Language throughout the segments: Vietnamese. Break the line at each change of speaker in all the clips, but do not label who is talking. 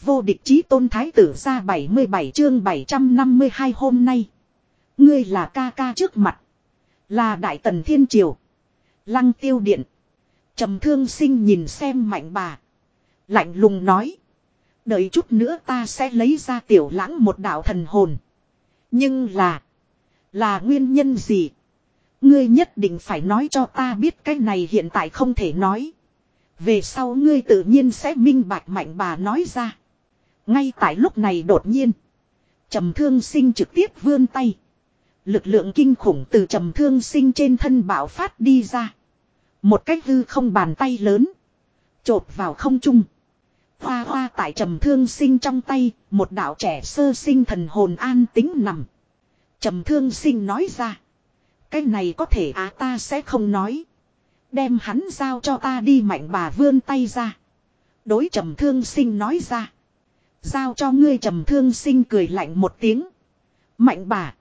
Vô địch chí tôn thái tử ra 77 chương 752 hôm nay. Ngươi là ca ca trước mặt. Là đại tần thiên triều. Lăng tiêu điện. trầm thương sinh nhìn xem mạnh bà. Lạnh lùng nói. Đợi chút nữa ta sẽ lấy ra tiểu lãng một đạo thần hồn. Nhưng là. Là nguyên nhân gì? Ngươi nhất định phải nói cho ta biết cái này hiện tại không thể nói. Về sau ngươi tự nhiên sẽ minh bạch mạnh bà nói ra. Ngay tại lúc này đột nhiên. Trầm thương sinh trực tiếp vươn tay. Lực lượng kinh khủng từ trầm thương sinh trên thân bạo phát đi ra. Một cách hư không bàn tay lớn. Chộp vào không trung. Hoa hoa tại trầm thương sinh trong tay. Một đạo trẻ sơ sinh thần hồn an tính nằm. Trầm thương sinh nói ra. Cái này có thể á ta sẽ không nói. Đem hắn giao cho ta đi mạnh bà vươn tay ra. Đối trầm thương sinh nói ra. Giao cho ngươi trầm thương sinh cười lạnh một tiếng. Mạnh bà.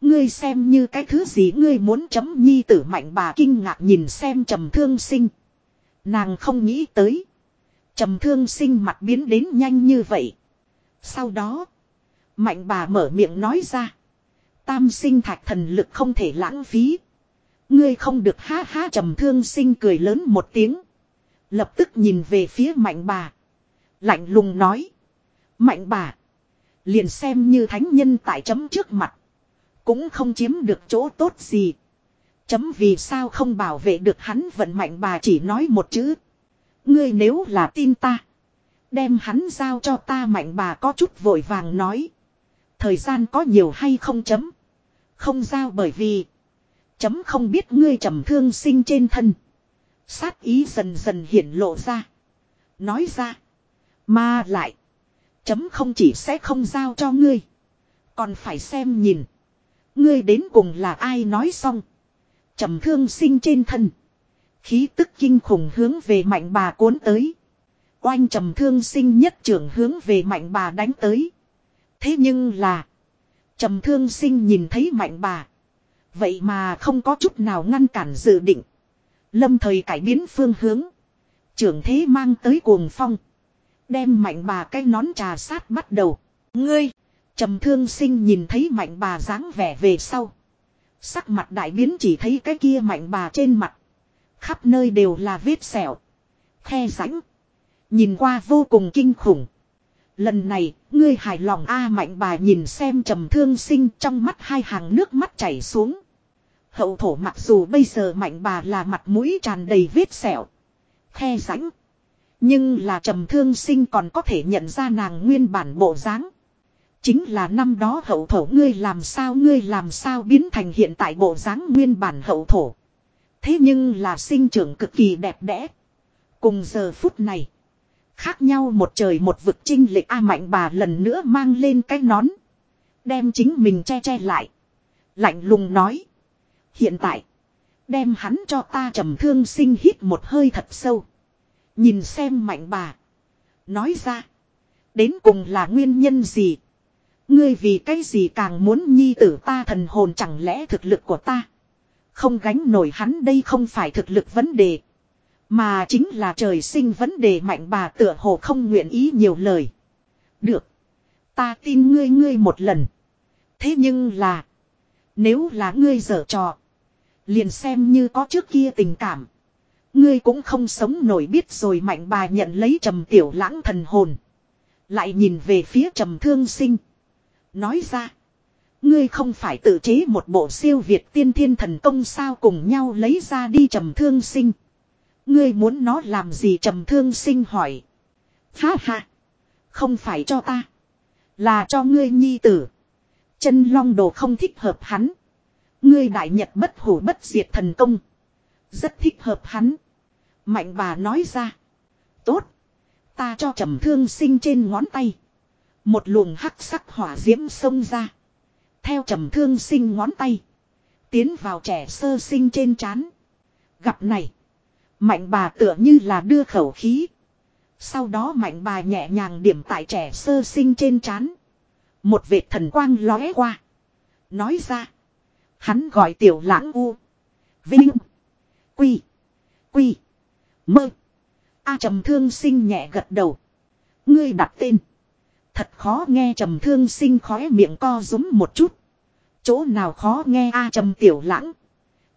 Ngươi xem như cái thứ gì ngươi muốn chấm nhi tử mạnh bà kinh ngạc nhìn xem trầm thương sinh. Nàng không nghĩ tới. Trầm thương sinh mặt biến đến nhanh như vậy. Sau đó. Mạnh bà mở miệng nói ra. Tam sinh thạch thần lực không thể lãng phí. Ngươi không được ha ha trầm thương sinh cười lớn một tiếng. Lập tức nhìn về phía mạnh bà. Lạnh lùng nói. Mạnh bà. Liền xem như thánh nhân tại chấm trước mặt. Cũng không chiếm được chỗ tốt gì. Chấm vì sao không bảo vệ được hắn vận mạnh bà chỉ nói một chữ. Ngươi nếu là tin ta. Đem hắn giao cho ta mạnh bà có chút vội vàng nói. Thời gian có nhiều hay không chấm. Không giao bởi vì. Chấm không biết ngươi trầm thương sinh trên thân. Sát ý dần dần hiển lộ ra. Nói ra. Mà lại. Chấm không chỉ sẽ không giao cho ngươi. Còn phải xem nhìn. Ngươi đến cùng là ai nói xong. trầm thương sinh trên thân. Khí tức kinh khủng hướng về mạnh bà cuốn tới. Oanh trầm thương sinh nhất trưởng hướng về mạnh bà đánh tới. Thế nhưng là. trầm thương sinh nhìn thấy mạnh bà. Vậy mà không có chút nào ngăn cản dự định. Lâm thời cải biến phương hướng. Trưởng thế mang tới cuồng phong. Đem mạnh bà cái nón trà sát bắt đầu. Ngươi. trầm thương sinh nhìn thấy mạnh bà dáng vẻ về sau. Sắc mặt đại biến chỉ thấy cái kia mạnh bà trên mặt. Khắp nơi đều là vết sẹo. Khe rãnh. Nhìn qua vô cùng kinh khủng. Lần này, ngươi hài lòng A mạnh bà nhìn xem trầm thương sinh trong mắt hai hàng nước mắt chảy xuống. Hậu thổ mặc dù bây giờ mạnh bà là mặt mũi tràn đầy vết sẹo. Khe rãnh. Nhưng là trầm thương sinh còn có thể nhận ra nàng nguyên bản bộ dáng. Chính là năm đó hậu thổ ngươi làm sao ngươi làm sao biến thành hiện tại bộ dáng nguyên bản hậu thổ. Thế nhưng là sinh trưởng cực kỳ đẹp đẽ. Cùng giờ phút này. Khác nhau một trời một vực trinh lịch A mạnh bà lần nữa mang lên cái nón. Đem chính mình che che lại. Lạnh lùng nói. Hiện tại. Đem hắn cho ta trầm thương sinh hít một hơi thật sâu. Nhìn xem mạnh bà. Nói ra. Đến cùng là nguyên nhân gì? Ngươi vì cái gì càng muốn nhi tử ta thần hồn chẳng lẽ thực lực của ta. Không gánh nổi hắn đây không phải thực lực vấn đề. Mà chính là trời sinh vấn đề mạnh bà tựa hồ không nguyện ý nhiều lời. Được. Ta tin ngươi ngươi một lần. Thế nhưng là. Nếu là ngươi dở trò. Liền xem như có trước kia tình cảm. Ngươi cũng không sống nổi biết rồi mạnh bà nhận lấy trầm tiểu lãng thần hồn. Lại nhìn về phía trầm thương sinh. Nói ra. Ngươi không phải tự chế một bộ siêu việt tiên thiên thần công sao cùng nhau lấy ra đi trầm thương sinh. Ngươi muốn nó làm gì trầm thương sinh hỏi. Ha ha. Không phải cho ta. Là cho ngươi nhi tử. Chân long đồ không thích hợp hắn. Ngươi đại nhật bất hủ bất diệt thần công. Rất thích hợp hắn. Mạnh bà nói ra. Tốt. Ta cho trầm thương sinh trên ngón tay. Một luồng hắc sắc hỏa diễm xông ra. Theo trầm thương sinh ngón tay. Tiến vào trẻ sơ sinh trên trán. Gặp này. Mạnh bà tựa như là đưa khẩu khí. Sau đó mạnh bà nhẹ nhàng điểm tại trẻ sơ sinh trên trán. Một vệt thần quang lóe qua. Nói ra. Hắn gọi tiểu lãng u. Vinh. Quy. Quy. Mơ. A trầm thương sinh nhẹ gật đầu. Ngươi đặt tên. Thật khó nghe trầm thương sinh khóe miệng co rúm một chút. Chỗ nào khó nghe a trầm tiểu lãng.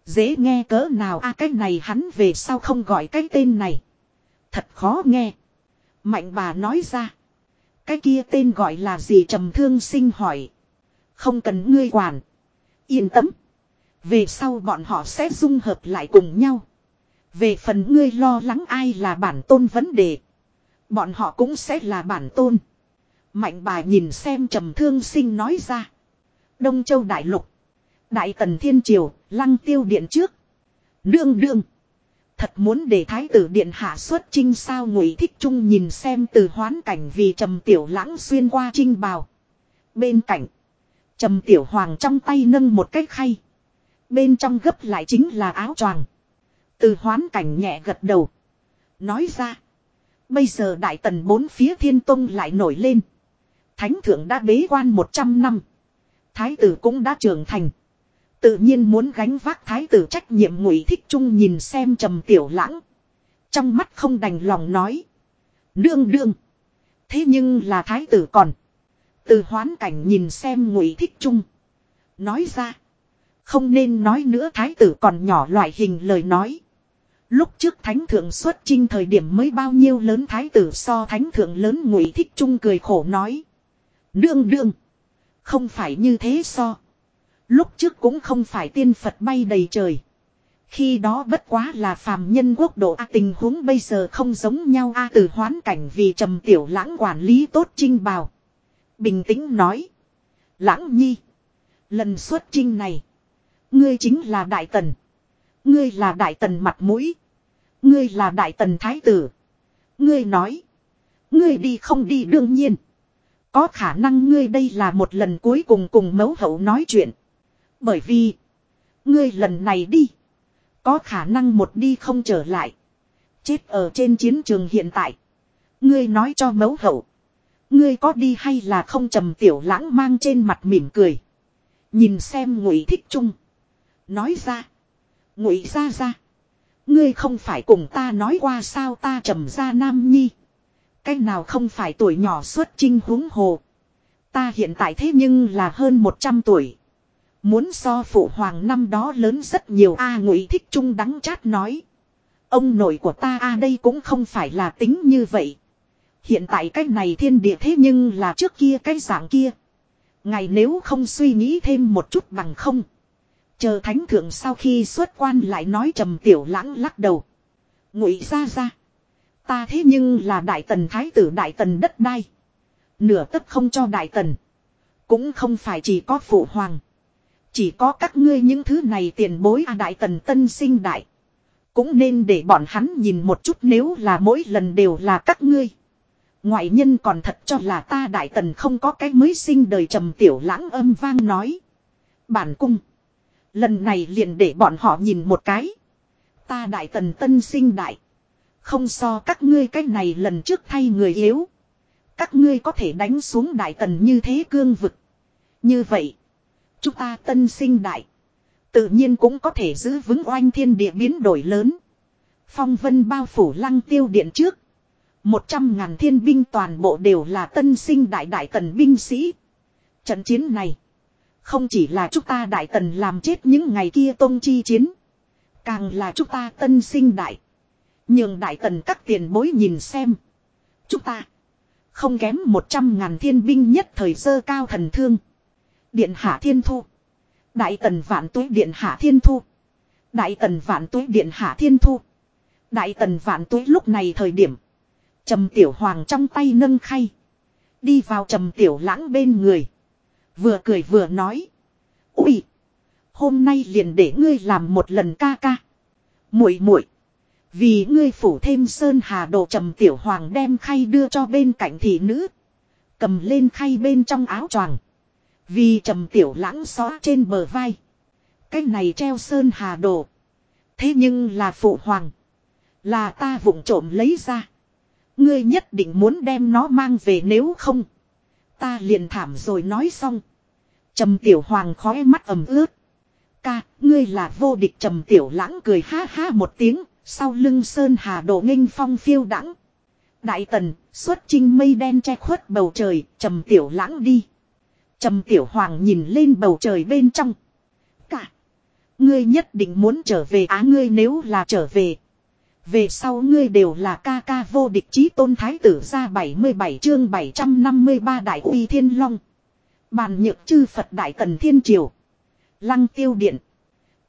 Dễ nghe cỡ nào a cái này hắn về sao không gọi cái tên này. Thật khó nghe. Mạnh bà nói ra. Cái kia tên gọi là gì trầm thương sinh hỏi. Không cần ngươi quản. Yên tâm. Về sau bọn họ sẽ dung hợp lại cùng nhau. Về phần ngươi lo lắng ai là bản tôn vấn đề. Bọn họ cũng sẽ là bản tôn. Mạnh bà nhìn xem trầm thương sinh nói ra. Đông Châu Đại Lục. Đại Tần Thiên Triều, lăng tiêu điện trước. Đương đương. Thật muốn để thái tử điện hạ xuất trinh sao ngụy thích trung nhìn xem từ hoán cảnh vì trầm tiểu lãng xuyên qua trinh bào. Bên cạnh. Trầm tiểu hoàng trong tay nâng một cái khay. Bên trong gấp lại chính là áo choàng. Từ hoán cảnh nhẹ gật đầu. Nói ra. Bây giờ đại tần bốn phía thiên tông lại nổi lên. Thánh thượng đã bế quan 100 năm. Thái tử cũng đã trưởng thành. Tự nhiên muốn gánh vác thái tử trách nhiệm ngụy thích trung nhìn xem trầm tiểu lãng. Trong mắt không đành lòng nói. Đương đương. Thế nhưng là thái tử còn. Từ hoán cảnh nhìn xem ngụy thích trung. Nói ra. Không nên nói nữa thái tử còn nhỏ loại hình lời nói. Lúc trước thánh thượng xuất chinh thời điểm mới bao nhiêu lớn thái tử so thánh thượng lớn ngụy thích trung cười khổ nói. Đương đương. Không phải như thế so. Lúc trước cũng không phải tiên Phật bay đầy trời. Khi đó bất quá là phàm nhân quốc độ A tình huống bây giờ không giống nhau A từ hoán cảnh vì trầm tiểu lãng quản lý tốt trinh bào. Bình tĩnh nói. Lãng nhi. Lần xuất trinh này. Ngươi chính là đại tần. Ngươi là đại tần mặt mũi. Ngươi là đại tần thái tử. Ngươi nói. Ngươi đi không đi đương nhiên. Có khả năng ngươi đây là một lần cuối cùng cùng mẫu hậu nói chuyện. Bởi vì. Ngươi lần này đi. Có khả năng một đi không trở lại. Chết ở trên chiến trường hiện tại. Ngươi nói cho mẫu hậu. Ngươi có đi hay là không trầm tiểu lãng mang trên mặt mỉm cười. Nhìn xem ngụy thích trung. Nói ra. Ngụy ra ra. Ngươi không phải cùng ta nói qua sao ta trầm ra nam nhi. Cái nào không phải tuổi nhỏ xuất trinh huống hồ. Ta hiện tại thế nhưng là hơn 100 tuổi. Muốn so phụ hoàng năm đó lớn rất nhiều a ngụy thích trung đắng chát nói. Ông nội của ta a đây cũng không phải là tính như vậy. Hiện tại cái này thiên địa thế nhưng là trước kia cái dạng kia. Ngày nếu không suy nghĩ thêm một chút bằng không. Chờ thánh thượng sau khi xuất quan lại nói trầm tiểu lãng lắc đầu. Ngụy ra ra. Ta thế nhưng là đại tần thái tử đại tần đất đai. Nửa tất không cho đại tần. Cũng không phải chỉ có phụ hoàng. Chỉ có các ngươi những thứ này tiền bối à đại tần tân sinh đại. Cũng nên để bọn hắn nhìn một chút nếu là mỗi lần đều là các ngươi. Ngoại nhân còn thật cho là ta đại tần không có cái mới sinh đời trầm tiểu lãng âm vang nói. Bản cung. Lần này liền để bọn họ nhìn một cái. Ta đại tần tân sinh đại. Không so các ngươi cái này lần trước thay người yếu. Các ngươi có thể đánh xuống đại tần như thế cương vực. Như vậy. Chúng ta tân sinh đại. Tự nhiên cũng có thể giữ vững oanh thiên địa biến đổi lớn. Phong vân bao phủ lăng tiêu điện trước. Một trăm ngàn thiên binh toàn bộ đều là tân sinh đại đại tần binh sĩ. Trận chiến này. Không chỉ là chúng ta đại tần làm chết những ngày kia tôn chi chiến. Càng là chúng ta tân sinh đại. nhưng đại tần các tiền bối nhìn xem. Chúng ta. Không kém một trăm ngàn thiên binh nhất thời sơ cao thần thương. Điện hạ thiên thu. Đại tần vạn tuế điện hạ thiên thu. Đại tần vạn tuế điện hạ thiên thu. Đại tần vạn tuế lúc này thời điểm. Trầm tiểu hoàng trong tay nâng khay. Đi vào trầm tiểu lãng bên người. Vừa cười vừa nói. Ui. Hôm nay liền để ngươi làm một lần ca ca. muội muội, Vì ngươi phủ thêm sơn hà đồ trầm tiểu hoàng đem khay đưa cho bên cạnh thị nữ. Cầm lên khay bên trong áo choàng. Vì trầm tiểu lãng xóa trên bờ vai. Cái này treo sơn hà đồ. Thế nhưng là phụ hoàng. Là ta vụng trộm lấy ra. Ngươi nhất định muốn đem nó mang về nếu không. Ta liền thảm rồi nói xong. Trầm tiểu hoàng khói mắt ẩm ướt. Ca, ngươi là vô địch trầm tiểu lãng cười ha ha một tiếng, sau lưng sơn hà đổ nghênh phong phiêu đãng Đại tần, xuất trinh mây đen che khuất bầu trời, trầm tiểu lãng đi. Trầm tiểu hoàng nhìn lên bầu trời bên trong. Cả. Ngươi nhất định muốn trở về á ngươi nếu là trở về. Về sau ngươi đều là ca ca vô địch chí tôn thái tử ra 77 chương 753 đại uy thiên long. Bàn nhược chư Phật đại tần thiên triều. Lăng tiêu điện.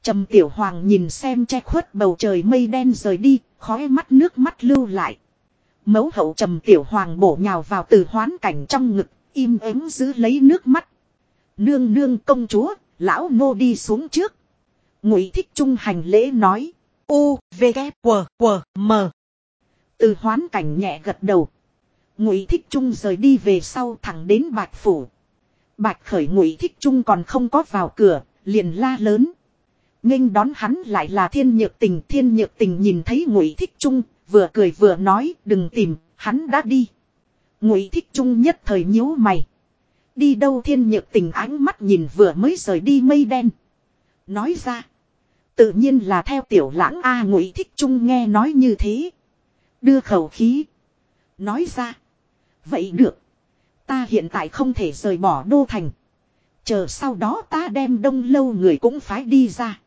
Trầm tiểu hoàng nhìn xem che khuất bầu trời mây đen rời đi, khói mắt nước mắt lưu lại. Mấu hậu trầm tiểu hoàng bổ nhào vào từ hoán cảnh trong ngực, im ắng giữ lấy nước mắt. Nương nương công chúa, lão Ngô đi xuống trước. Ngụy thích trung hành lễ nói. U, V, g W, W, M. Từ hoán cảnh nhẹ gật đầu. Ngụy thích trung rời đi về sau thẳng đến bạch phủ. Bạch khởi ngụy thích trung còn không có vào cửa, liền la lớn. nghênh đón hắn lại là thiên nhược tình thiên nhược tình nhìn thấy ngụy thích trung vừa cười vừa nói đừng tìm hắn đã đi. Ngụy thích trung nhất thời nhíu mày. Đi đâu? Thiên nhược tình ánh mắt nhìn vừa mới rời đi mây đen. Nói ra tự nhiên là theo tiểu lãng a. Ngụy thích trung nghe nói như thế đưa khẩu khí. Nói ra vậy được ta hiện tại không thể rời bỏ đô thành chờ sau đó ta đem đông lâu người cũng phái đi ra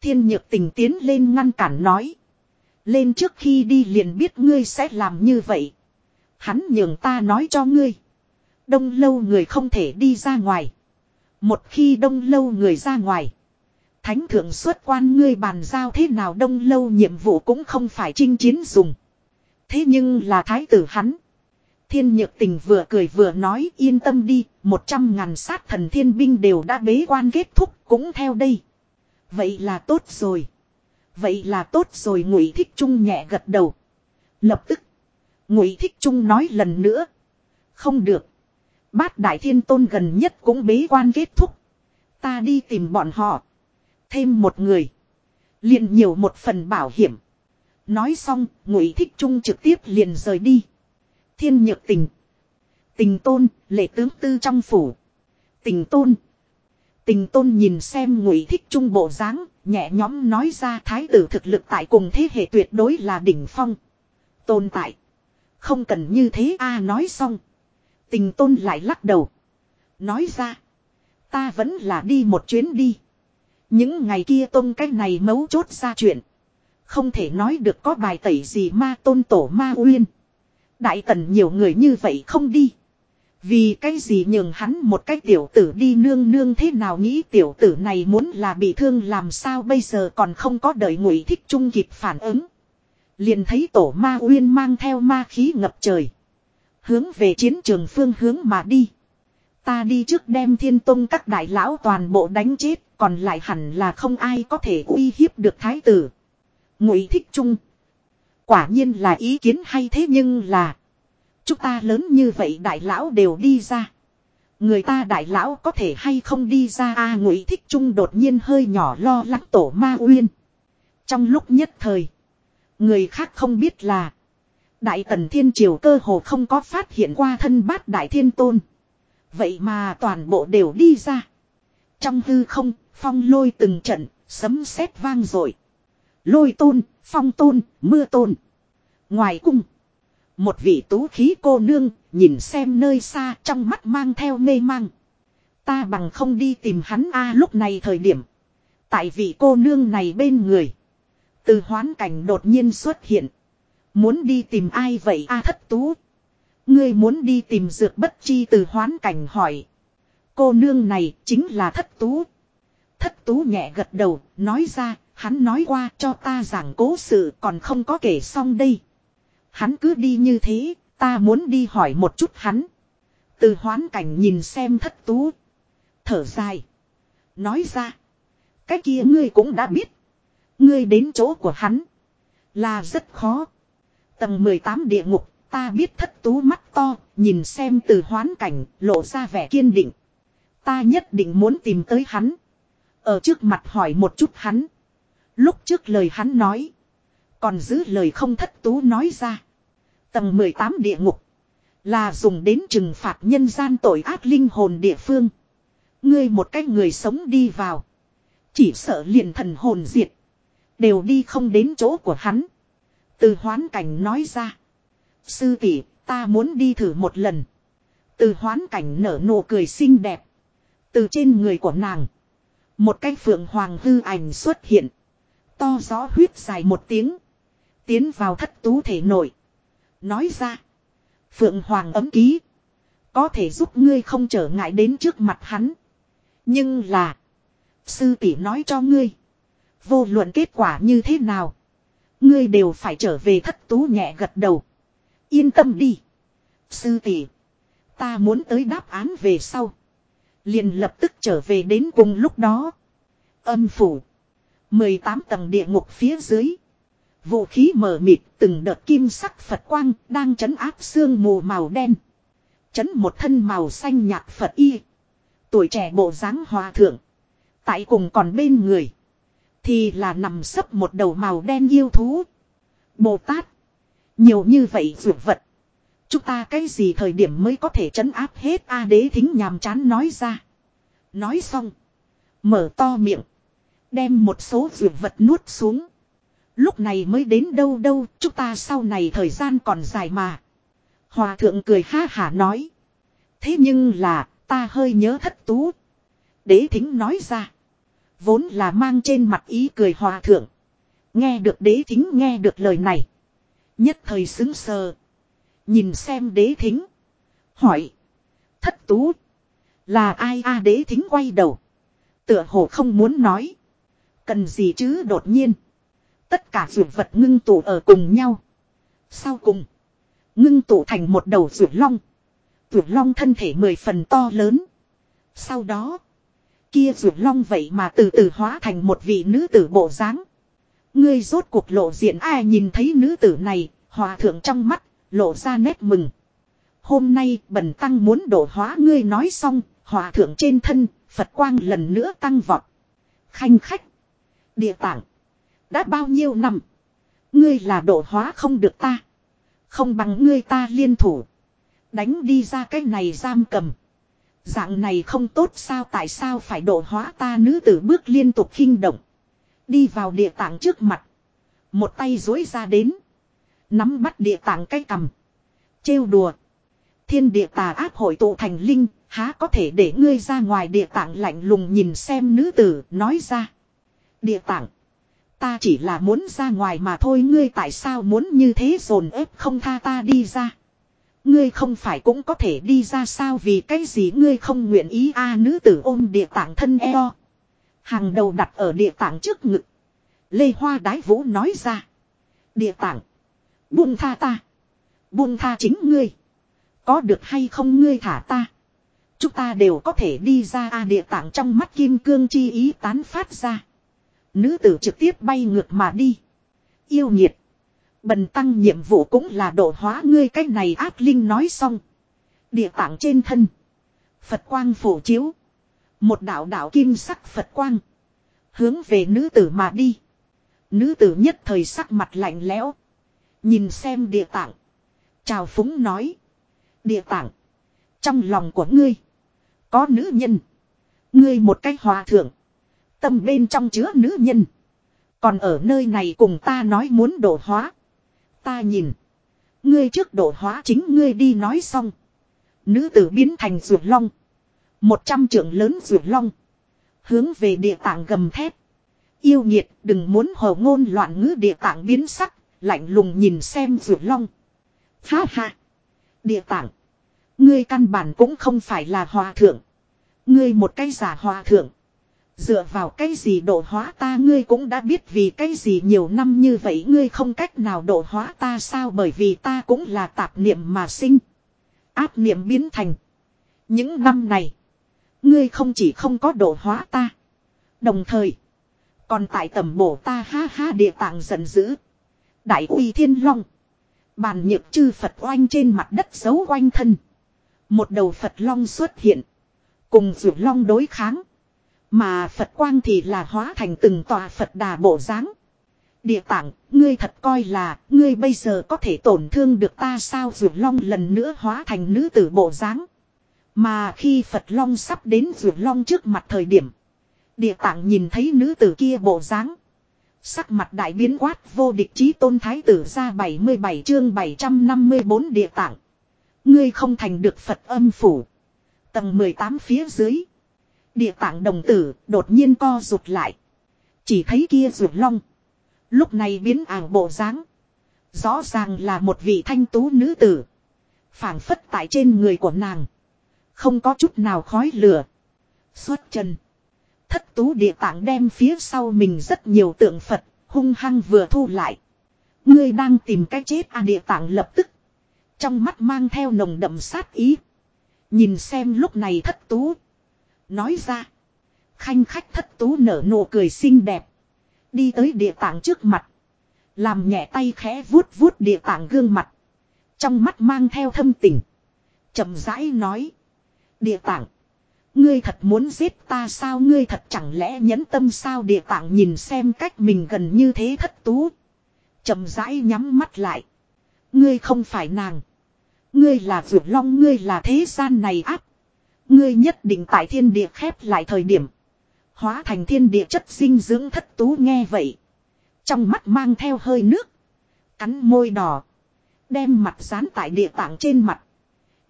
thiên nhược tình tiến lên ngăn cản nói lên trước khi đi liền biết ngươi sẽ làm như vậy. Hắn nhường ta nói cho ngươi. Đông lâu người không thể đi ra ngoài. Một khi đông lâu người ra ngoài. Thánh thượng xuất quan ngươi bàn giao thế nào đông lâu nhiệm vụ cũng không phải chinh chiến dùng. Thế nhưng là thái tử hắn. Thiên nhược tình vừa cười vừa nói yên tâm đi, một trăm ngàn sát thần thiên binh đều đã bế quan kết thúc cũng theo đây. Vậy là tốt rồi. Vậy là tốt rồi ngụy thích trung nhẹ gật đầu. Lập tức. Ngụy thích trung nói lần nữa. Không được. Bát đại thiên tôn gần nhất cũng bế quan kết thúc. Ta đi tìm bọn họ. Thêm một người. liền nhiều một phần bảo hiểm. Nói xong, ngụy thích trung trực tiếp liền rời đi. Thiên nhược tình. Tình tôn, lệ tướng tư trong phủ. Tình tôn. Tình tôn nhìn xem ngụy thích trung bộ dáng nhẹ nhõm nói ra thái tử thực lực tại cùng thế hệ tuyệt đối là đỉnh phong. Tồn tại. Không cần như thế a nói xong. Tình tôn lại lắc đầu. Nói ra. Ta vẫn là đi một chuyến đi. Những ngày kia tôn cái này mấu chốt ra chuyện. Không thể nói được có bài tẩy gì ma tôn tổ ma uyên. Đại tần nhiều người như vậy không đi. Vì cái gì nhường hắn một cái tiểu tử đi nương nương thế nào nghĩ tiểu tử này muốn là bị thương làm sao bây giờ còn không có đợi ngụy thích trung kịp phản ứng. Liền thấy tổ ma uyên mang theo ma khí ngập trời. Hướng về chiến trường phương hướng mà đi. Ta đi trước đem thiên tông các đại lão toàn bộ đánh chết, còn lại hẳn là không ai có thể uy hiếp được thái tử. Ngụy thích trung. Quả nhiên là ý kiến hay thế nhưng là. Chúng ta lớn như vậy đại lão đều đi ra. Người ta đại lão có thể hay không đi ra a ngụy thích trung đột nhiên hơi nhỏ lo lắng tổ ma uyên. Trong lúc nhất thời. Người khác không biết là. Đại tần thiên triều cơ hồ không có phát hiện qua thân bát đại thiên tôn. Vậy mà toàn bộ đều đi ra. Trong hư không, phong lôi từng trận, sấm sét vang rồi. Lôi tôn, phong tôn, mưa tôn. Ngoài cung. Một vị tú khí cô nương, nhìn xem nơi xa trong mắt mang theo mê mang. Ta bằng không đi tìm hắn a lúc này thời điểm. Tại vị cô nương này bên người. Từ hoán cảnh đột nhiên xuất hiện. Muốn đi tìm ai vậy a thất tú. Ngươi muốn đi tìm dược bất chi từ hoán cảnh hỏi. Cô nương này chính là thất tú. Thất tú nhẹ gật đầu, nói ra, hắn nói qua cho ta giảng cố sự còn không có kể xong đây. Hắn cứ đi như thế, ta muốn đi hỏi một chút hắn. Từ hoán cảnh nhìn xem thất tú. Thở dài. Nói ra. Cái kia ngươi cũng đã biết. Ngươi đến chỗ của hắn. Là rất khó. Tầng 18 địa ngục, ta biết thất tú mắt to, nhìn xem từ hoán cảnh, lộ ra vẻ kiên định. Ta nhất định muốn tìm tới hắn. Ở trước mặt hỏi một chút hắn. Lúc trước lời hắn nói. Còn giữ lời không thất tú nói ra. Tầng 18 địa ngục. Là dùng đến trừng phạt nhân gian tội ác linh hồn địa phương. Ngươi một cách người sống đi vào. Chỉ sợ liền thần hồn diệt. Đều đi không đến chỗ của hắn. Từ hoán cảnh nói ra. Sư tỷ, ta muốn đi thử một lần. Từ hoán cảnh nở nụ cười xinh đẹp. Từ trên người của nàng. Một cái phượng hoàng hư ảnh xuất hiện. To gió huyết dài một tiếng. Tiến vào thất tú thể nội. Nói ra. Phượng hoàng ấm ký. Có thể giúp ngươi không trở ngại đến trước mặt hắn. Nhưng là. Sư tỷ nói cho ngươi. Vô luận kết quả như thế nào. Ngươi đều phải trở về thất tú nhẹ gật đầu. Yên tâm đi. Sư tỷ. Ta muốn tới đáp án về sau. Liền lập tức trở về đến cùng lúc đó. Âm phủ. 18 tầng địa ngục phía dưới. Vũ khí mở mịt, từng đợt kim sắc Phật quang đang chấn áp xương mù màu đen. Chấn một thân màu xanh nhạt Phật y. Tuổi trẻ bộ dáng hòa thượng. Tại cùng còn bên người. Thì là nằm sấp một đầu màu đen yêu thú. Bồ Tát. Nhiều như vậy dược vật. Chúng ta cái gì thời điểm mới có thể chấn áp hết A đế thính nhàm chán nói ra. Nói xong. Mở to miệng. Đem một số dược vật nuốt xuống. Lúc này mới đến đâu đâu, chúng ta sau này thời gian còn dài mà. Hòa thượng cười ha hả nói. Thế nhưng là, ta hơi nhớ thất tú. Đế thính nói ra. Vốn là mang trên mặt ý cười hòa thượng. Nghe được đế thính nghe được lời này. Nhất thời xứng sờ. Nhìn xem đế thính. Hỏi. Thất tú. Là ai a đế thính quay đầu. Tựa hồ không muốn nói. Cần gì chứ đột nhiên. Tất cả dược vật ngưng tụ ở cùng nhau. Sau cùng. Ngưng tụ thành một đầu dược long. Dược long thân thể mười phần to lớn. Sau đó. Kia dược long vậy mà từ từ hóa thành một vị nữ tử bộ dáng. Ngươi rốt cuộc lộ diện ai nhìn thấy nữ tử này. Hòa thượng trong mắt. Lộ ra nét mừng. Hôm nay, bần tăng muốn đổ hóa ngươi nói xong. Hòa thượng trên thân. Phật quang lần nữa tăng vọt. Khanh khách. Địa tạng. Đã bao nhiêu năm. Ngươi là độ hóa không được ta. Không bằng ngươi ta liên thủ. Đánh đi ra cái này giam cầm. Dạng này không tốt sao tại sao phải độ hóa ta nữ tử bước liên tục khinh động. Đi vào địa tạng trước mặt. Một tay dối ra đến. Nắm bắt địa tạng cái cầm. Trêu đùa. Thiên địa tà ác hội tụ thành linh. Há có thể để ngươi ra ngoài địa tạng lạnh lùng nhìn xem nữ tử, nói ra. Địa tạng. Ta chỉ là muốn ra ngoài mà thôi, ngươi tại sao muốn như thế dồn ép không tha ta đi ra. Ngươi không phải cũng có thể đi ra sao vì cái gì ngươi không nguyện ý a nữ tử ôm địa tạng thân eo. Hàng đầu đặt ở địa tạng trước ngực. Lê Hoa Đái Vũ nói ra. Địa tạng. Buông tha ta. Buông tha chính ngươi. Có được hay không ngươi thả ta. Chúng ta đều có thể đi ra a, địa tạng trong mắt kim cương chi ý tán phát ra. Nữ tử trực tiếp bay ngược mà đi. Yêu nhiệt. Bần tăng nhiệm vụ cũng là độ hóa ngươi cách này ác linh nói xong. Địa tạng trên thân. Phật quang phổ chiếu. Một đạo đạo kim sắc Phật quang. Hướng về nữ tử mà đi. Nữ tử nhất thời sắc mặt lạnh lẽo. Nhìn xem địa tạng. Chào phúng nói. Địa tạng. Trong lòng của ngươi. Có nữ nhân. Ngươi một cách hòa thượng. Tâm bên trong chứa nữ nhân. Còn ở nơi này cùng ta nói muốn đổ hóa. Ta nhìn. Ngươi trước đổ hóa chính ngươi đi nói xong. Nữ tử biến thành ruột long. Một trăm trưởng lớn ruột long. Hướng về địa tạng gầm thép. Yêu nhiệt đừng muốn hồ ngôn loạn ngữ địa tạng biến sắc. Lạnh lùng nhìn xem ruột long. Ha ha. Địa tạng. Ngươi căn bản cũng không phải là hòa thượng. Ngươi một cái giả hòa thượng. Dựa vào cái gì độ hóa ta ngươi cũng đã biết vì cái gì nhiều năm như vậy ngươi không cách nào độ hóa ta sao bởi vì ta cũng là tạp niệm mà sinh. Áp niệm biến thành. Những năm này. Ngươi không chỉ không có độ hóa ta. Đồng thời. Còn tại tầm bổ ta ha ha địa tạng giận dữ. Đại uy thiên long. Bàn nhược chư Phật oanh trên mặt đất giấu oanh thân. Một đầu Phật long xuất hiện. Cùng rượu long đối kháng. Mà Phật quang thì là hóa thành từng tòa Phật đà bộ dáng. Địa tạng, ngươi thật coi là, ngươi bây giờ có thể tổn thương được ta sao Dược Long lần nữa hóa thành nữ tử bộ dáng. Mà khi Phật Long sắp đến Dược Long trước mặt thời điểm. Địa tạng nhìn thấy nữ tử kia bộ dáng. Sắc mặt đại biến quát vô địch chí tôn thái tử ra 77 chương 754 địa tạng. Ngươi không thành được Phật âm phủ. Tầng 18 phía dưới. Địa tạng đồng tử đột nhiên co rụt lại. Chỉ thấy kia rụt long. Lúc này biến ảo bộ dáng Rõ ràng là một vị thanh tú nữ tử. phảng phất tại trên người của nàng. Không có chút nào khói lửa. Xuất chân. Thất tú địa tạng đem phía sau mình rất nhiều tượng Phật, hung hăng vừa thu lại. Ngươi đang tìm cái chết à địa tạng lập tức. Trong mắt mang theo nồng đậm sát ý. Nhìn xem lúc này thất tú. Nói ra. Khanh khách thất tú nở nụ cười xinh đẹp. Đi tới địa tạng trước mặt. Làm nhẹ tay khẽ vuốt vuốt địa tạng gương mặt. Trong mắt mang theo thâm tình. chậm rãi nói. Địa tạng. Ngươi thật muốn giết ta sao ngươi thật chẳng lẽ nhẫn tâm sao địa tạng nhìn xem cách mình gần như thế thất tú. chậm rãi nhắm mắt lại. Ngươi không phải nàng. Ngươi là vượt long, ngươi là thế gian này áp. Ngươi nhất định tại thiên địa khép lại thời điểm. Hóa thành thiên địa chất dinh dưỡng thất tú nghe vậy. Trong mắt mang theo hơi nước. Cắn môi đỏ. Đem mặt dán tại địa tạng trên mặt.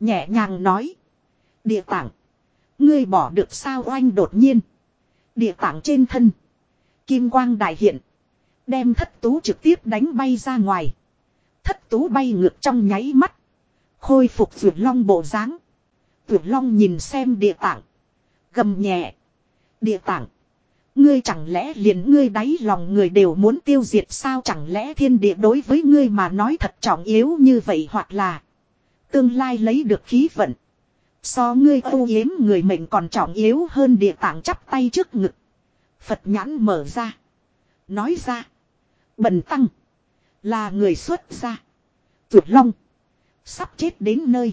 Nhẹ nhàng nói. Địa tạng. Ngươi bỏ được sao oanh đột nhiên. Địa tạng trên thân. Kim quang đại hiện. Đem thất tú trực tiếp đánh bay ra ngoài. Thất tú bay ngược trong nháy mắt. Khôi phục vượt long bộ dáng Vượt long nhìn xem địa tạng. Gầm nhẹ. Địa tạng. Ngươi chẳng lẽ liền ngươi đáy lòng người đều muốn tiêu diệt sao chẳng lẽ thiên địa đối với ngươi mà nói thật trọng yếu như vậy hoặc là tương lai lấy được khí vận. So ngươi âu yếm người mệnh còn trọng yếu hơn địa tạng chắp tay trước ngực. Phật nhãn mở ra. Nói ra. Bần tăng. Là người xuất ra, Tuyệt long. Sắp chết đến nơi.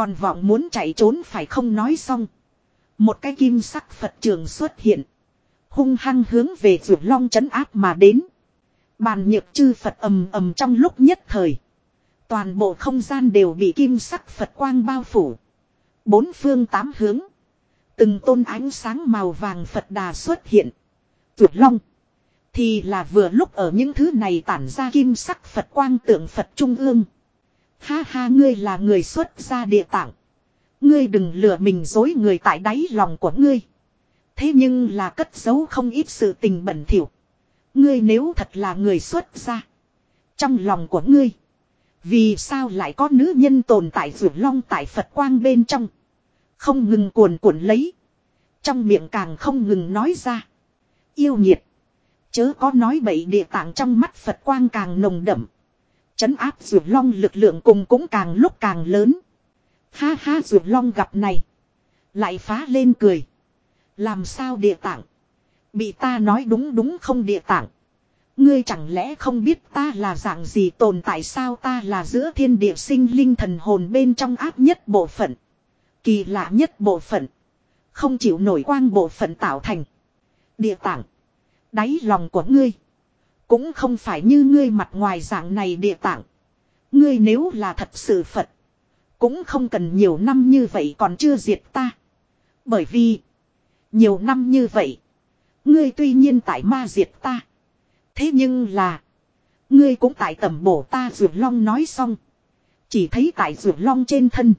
Còn vọng muốn chạy trốn phải không nói xong. Một cái kim sắc Phật trường xuất hiện. Hung hăng hướng về Dược Long chấn áp mà đến. Bàn nhược chư Phật ầm ầm trong lúc nhất thời. Toàn bộ không gian đều bị kim sắc Phật quang bao phủ. Bốn phương tám hướng. Từng tôn ánh sáng màu vàng Phật đà xuất hiện. Dược Long. Thì là vừa lúc ở những thứ này tản ra kim sắc Phật quang tượng Phật Trung ương. Ha ha, ngươi là người xuất gia địa tạng. Ngươi đừng lừa mình dối người tại đáy lòng của ngươi. Thế nhưng là cất giấu không ít sự tình bẩn thỉu. Ngươi nếu thật là người xuất gia. Trong lòng của ngươi. Vì sao lại có nữ nhân tồn tại rượu long tại Phật quang bên trong. Không ngừng cuồn cuộn lấy. Trong miệng càng không ngừng nói ra. Yêu nhiệt. Chớ có nói bậy địa tạng trong mắt Phật quang càng nồng đậm. Chấn áp rượu long lực lượng cùng cũng càng lúc càng lớn. Ha ha rượu long gặp này. Lại phá lên cười. Làm sao địa tạng? Bị ta nói đúng đúng không địa tạng. Ngươi chẳng lẽ không biết ta là dạng gì tồn tại sao ta là giữa thiên địa sinh linh thần hồn bên trong áp nhất bộ phận. Kỳ lạ nhất bộ phận. Không chịu nổi quang bộ phận tạo thành. Địa tạng. Đáy lòng của ngươi. Cũng không phải như ngươi mặt ngoài dạng này địa tạng. Ngươi nếu là thật sự Phật. Cũng không cần nhiều năm như vậy còn chưa diệt ta. Bởi vì. Nhiều năm như vậy. Ngươi tuy nhiên tại ma diệt ta. Thế nhưng là. Ngươi cũng tại tầm bổ ta rượu long nói xong. Chỉ thấy tại rượu long trên thân.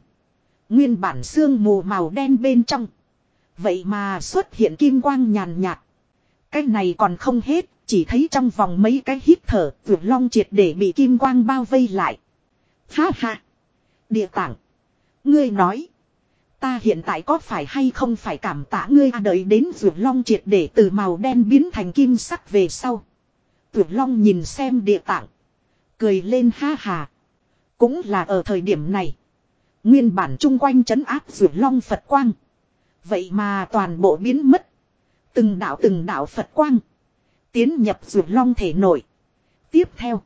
Nguyên bản xương mù màu đen bên trong. Vậy mà xuất hiện kim quang nhàn nhạt. Cái này còn không hết. Chỉ thấy trong vòng mấy cái hít thở. vượt long triệt để bị kim quang bao vây lại. Ha ha. Địa tạng. Ngươi nói. Ta hiện tại có phải hay không phải cảm tạ ngươi à? đợi đến vượt long triệt để từ màu đen biến thành kim sắc về sau. Vượt long nhìn xem địa tạng. Cười lên ha hà. Cũng là ở thời điểm này. Nguyên bản chung quanh trấn áp vượt long Phật quang. Vậy mà toàn bộ biến mất. Từng đạo từng đạo Phật quang. Tiến nhập rượu long thể nổi. Tiếp theo.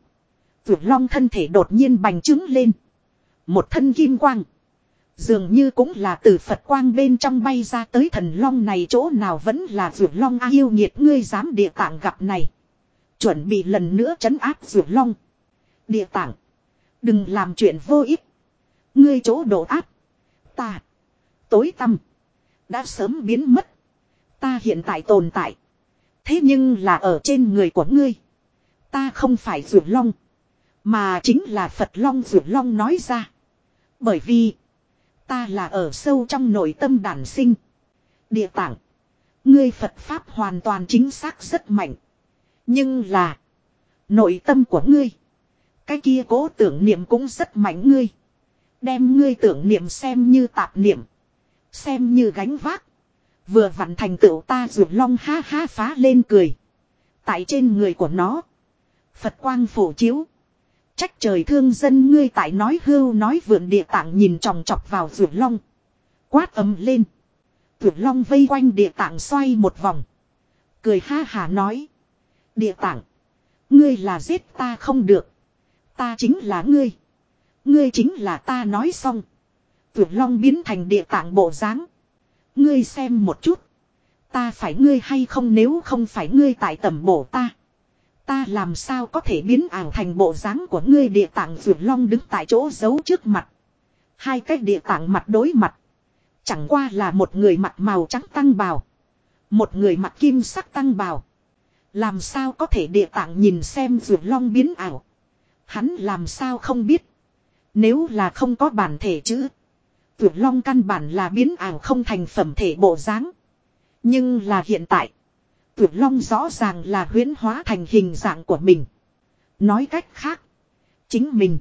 Rượu long thân thể đột nhiên bành trướng lên. Một thân kim quang. Dường như cũng là từ Phật quang bên trong bay ra tới thần long này chỗ nào vẫn là rượu long a yêu nhiệt ngươi dám địa tạng gặp này. Chuẩn bị lần nữa trấn áp rượu long. Địa tạng. Đừng làm chuyện vô ích. Ngươi chỗ độ áp. Ta. Tối tâm. Đã sớm biến mất. Ta hiện tại tồn tại. Thế nhưng là ở trên người của ngươi. Ta không phải rượu long. Mà chính là Phật long rượu long nói ra. Bởi vì. Ta là ở sâu trong nội tâm đản sinh. Địa tạng. Ngươi Phật Pháp hoàn toàn chính xác rất mạnh. Nhưng là. Nội tâm của ngươi. Cái kia cố tưởng niệm cũng rất mạnh ngươi. Đem ngươi tưởng niệm xem như tạp niệm. Xem như gánh vác. Vừa vặn thành tựu ta ruột long ha ha phá lên cười. Tại trên người của nó. Phật quang phổ chiếu. Trách trời thương dân ngươi tại nói hưu nói vượn địa tạng nhìn tròng trọc vào ruột long. Quát ấm lên. Ruột long vây quanh địa tạng xoay một vòng. Cười ha hà nói. Địa tạng. Ngươi là giết ta không được. Ta chính là ngươi. Ngươi chính là ta nói xong. Ruột long biến thành địa tạng bộ dáng Ngươi xem một chút. Ta phải ngươi hay không nếu không phải ngươi tại tầm bổ ta. Ta làm sao có thể biến ảo thành bộ dáng của ngươi địa tạng vượt long đứng tại chỗ giấu trước mặt. Hai cái địa tạng mặt đối mặt. Chẳng qua là một người mặc màu trắng tăng bào. Một người mặc kim sắc tăng bào. Làm sao có thể địa tạng nhìn xem vượt long biến ảo. Hắn làm sao không biết. Nếu là không có bản thể chữ. Tử long căn bản là biến ảo không thành phẩm thể bộ dáng. Nhưng là hiện tại. Tử long rõ ràng là huyễn hóa thành hình dạng của mình. Nói cách khác. Chính mình.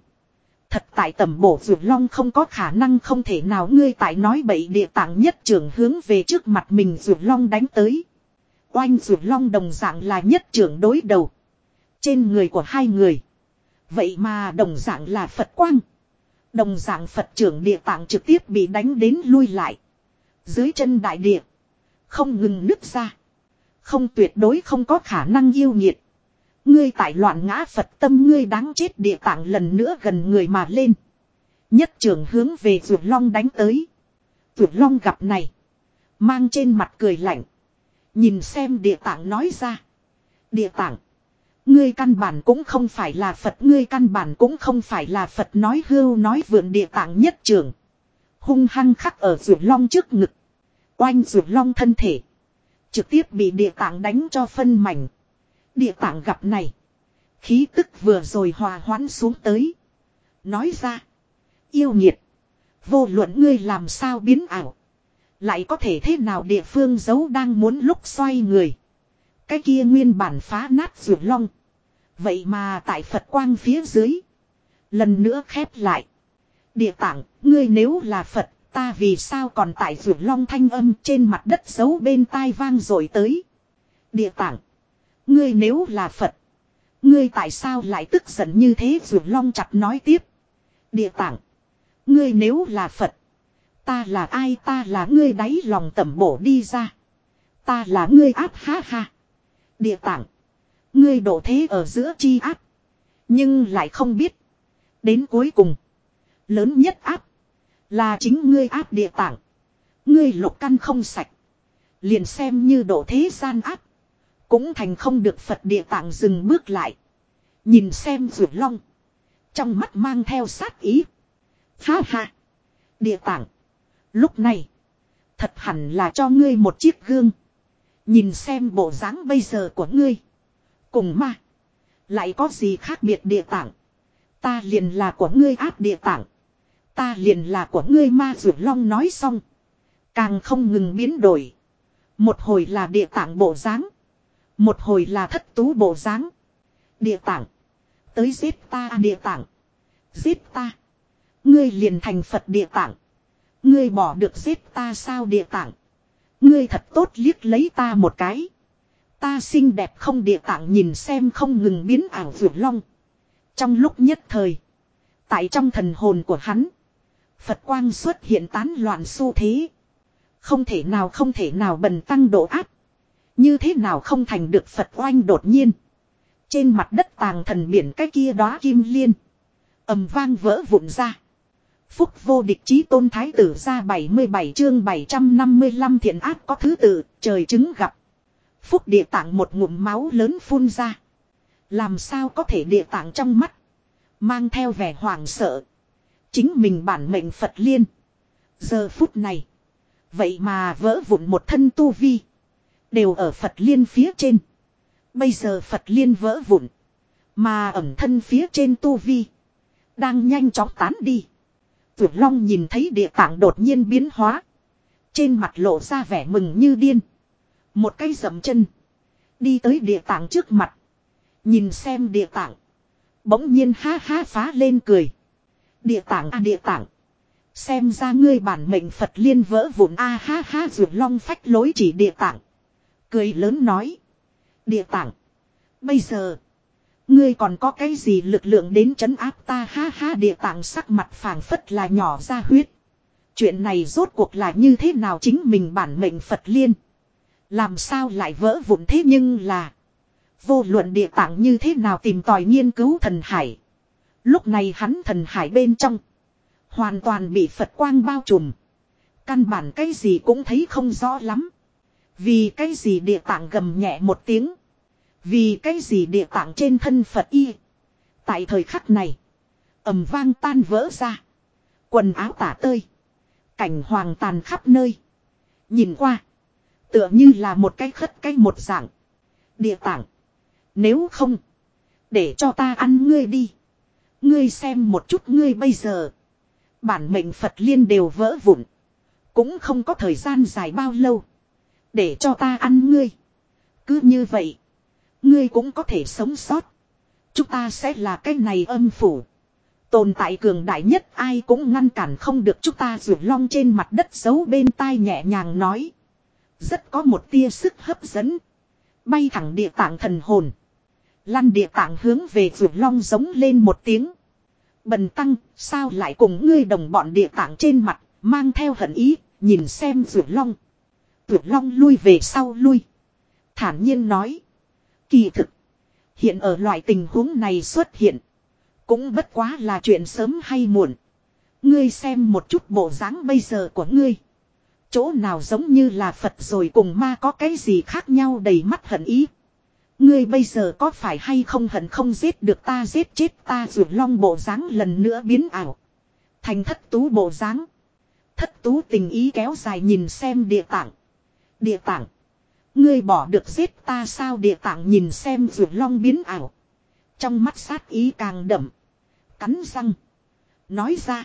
Thật tại tầm bổ vượt long không có khả năng không thể nào ngươi tại nói bậy địa tạng nhất trưởng hướng về trước mặt mình vượt long đánh tới. Oanh vượt long đồng dạng là nhất trưởng đối đầu. Trên người của hai người. Vậy mà đồng dạng là Phật quang. Đồng dạng Phật trưởng địa tạng trực tiếp bị đánh đến lui lại. Dưới chân đại địa. Không ngừng nứt ra. Không tuyệt đối không có khả năng yêu nhiệt. Ngươi tại loạn ngã Phật tâm ngươi đáng chết địa tạng lần nữa gần người mà lên. Nhất trưởng hướng về Dược Long đánh tới. Dược Long gặp này. Mang trên mặt cười lạnh. Nhìn xem địa tạng nói ra. Địa tạng. Ngươi căn bản cũng không phải là Phật, Ngươi căn bản cũng không phải là Phật, nói hưu, nói vượn địa tạng nhất trường. Hung hăng khắc ở rượu long trước ngực. Oanh rượu long thân thể. Trực tiếp bị địa tạng đánh cho phân mảnh. Địa tạng gặp này. Khí tức vừa rồi hòa hoãn xuống tới. Nói ra. Yêu nhiệt. Vô luận ngươi làm sao biến ảo. Lại có thể thế nào địa phương giấu đang muốn lúc xoay người. Cái kia nguyên bản phá nát ruột long. Vậy mà tại Phật quang phía dưới. Lần nữa khép lại. Địa tạng, ngươi nếu là Phật, ta vì sao còn tại ruột long thanh âm trên mặt đất giấu bên tai vang rồi tới. Địa tạng, ngươi nếu là Phật. Ngươi tại sao lại tức giận như thế ruột long chặt nói tiếp. Địa tạng, ngươi nếu là Phật. Ta là ai ta là ngươi đáy lòng tẩm bổ đi ra. Ta là ngươi áp ha ha. Địa tạng. Ngươi đổ thế ở giữa chi áp. Nhưng lại không biết. Đến cuối cùng. Lớn nhất áp. Là chính ngươi áp địa tạng. Ngươi lục căn không sạch. Liền xem như độ thế gian áp. Cũng thành không được Phật địa tạng dừng bước lại. Nhìn xem rượu long. Trong mắt mang theo sát ý. Ha ha. Địa tạng. Lúc này. Thật hẳn là cho ngươi một chiếc gương. Nhìn xem bộ dáng bây giờ của ngươi. Cùng ma. Lại có gì khác biệt địa tạng. Ta liền là của ngươi áp địa tạng. Ta liền là của ngươi ma rượu long nói xong. Càng không ngừng biến đổi. Một hồi là địa tạng bộ dáng Một hồi là thất tú bộ dáng Địa tạng. Tới giết ta địa tạng. Giết ta. Ngươi liền thành Phật địa tạng. Ngươi bỏ được giết ta sao địa tạng. Ngươi thật tốt liếc lấy ta một cái. Ta xinh đẹp không địa tạng nhìn xem không ngừng biến ảo vượt long. Trong lúc nhất thời. Tại trong thần hồn của hắn. Phật quang xuất hiện tán loạn xu thế. Không thể nào, không thể nào bần tăng độ áp. Như thế nào không thành được Phật oanh đột nhiên. Trên mặt đất tàng thần biển cái kia đó kim liên. ầm vang vỡ vụn ra. Phúc vô địch chí tôn thái tử ra 77 chương 755 thiện ác có thứ tự, trời chứng gặp. Phúc địa tạng một ngụm máu lớn phun ra. Làm sao có thể địa tạng trong mắt. Mang theo vẻ hoảng sợ. Chính mình bản mệnh Phật liên. Giờ phút này. Vậy mà vỡ vụn một thân tu vi. Đều ở Phật liên phía trên. Bây giờ Phật liên vỡ vụn. Mà ẩm thân phía trên tu vi. Đang nhanh chóng tán đi. Vượt long nhìn thấy địa tạng đột nhiên biến hóa. Trên mặt lộ ra vẻ mừng như điên. Một cây dầm chân. Đi tới địa tạng trước mặt. Nhìn xem địa tạng. Bỗng nhiên ha ha phá lên cười. Địa tạng a à địa tạng. Xem ra ngươi bản mệnh Phật liên vỡ vụn a ha ha rượu long phách lối chỉ địa tạng. Cười lớn nói. Địa tạng. Bây giờ. Ngươi còn có cái gì lực lượng đến chấn áp ta ha ha, địa tạng sắc mặt phảng phất là nhỏ ra huyết. Chuyện này rốt cuộc là như thế nào chính mình bản mệnh Phật liên. Làm sao lại vỡ vụn thế nhưng là. Vô luận địa tạng như thế nào tìm tòi nghiên cứu thần hải. Lúc này hắn thần hải bên trong. Hoàn toàn bị Phật quang bao trùm. Căn bản cái gì cũng thấy không rõ lắm. Vì cái gì địa tạng gầm nhẹ một tiếng. Vì cái gì địa tạng trên thân Phật y. Tại thời khắc này. ầm vang tan vỡ ra. Quần áo tả tơi. Cảnh hoàng tàn khắp nơi. Nhìn qua. Tựa như là một cái khất cái một dạng. Địa tạng. Nếu không. Để cho ta ăn ngươi đi. Ngươi xem một chút ngươi bây giờ. Bản mệnh Phật liên đều vỡ vụn. Cũng không có thời gian dài bao lâu. Để cho ta ăn ngươi. Cứ như vậy. Ngươi cũng có thể sống sót. Chúng ta sẽ là cái này âm phủ. Tồn tại cường đại nhất ai cũng ngăn cản không được chúng ta rượu long trên mặt đất giấu bên tai nhẹ nhàng nói. Rất có một tia sức hấp dẫn. Bay thẳng địa tạng thần hồn. Lăn địa tạng hướng về rượu long giống lên một tiếng. Bần tăng, sao lại cùng ngươi đồng bọn địa tạng trên mặt, mang theo hận ý, nhìn xem rượu long. Rượu long lui về sau lui. Thản nhiên nói. Kỳ thực. Hiện ở loại tình huống này xuất hiện. Cũng bất quá là chuyện sớm hay muộn. Ngươi xem một chút bộ dáng bây giờ của ngươi. Chỗ nào giống như là Phật rồi cùng ma có cái gì khác nhau đầy mắt hận ý. Ngươi bây giờ có phải hay không hận không giết được ta giết chết ta rượu long bộ dáng lần nữa biến ảo. Thành thất tú bộ dáng. Thất tú tình ý kéo dài nhìn xem địa tạng. Địa tạng. Ngươi bỏ được giết ta sao địa tạng nhìn xem rượu long biến ảo. Trong mắt sát ý càng đậm. Cắn răng. Nói ra.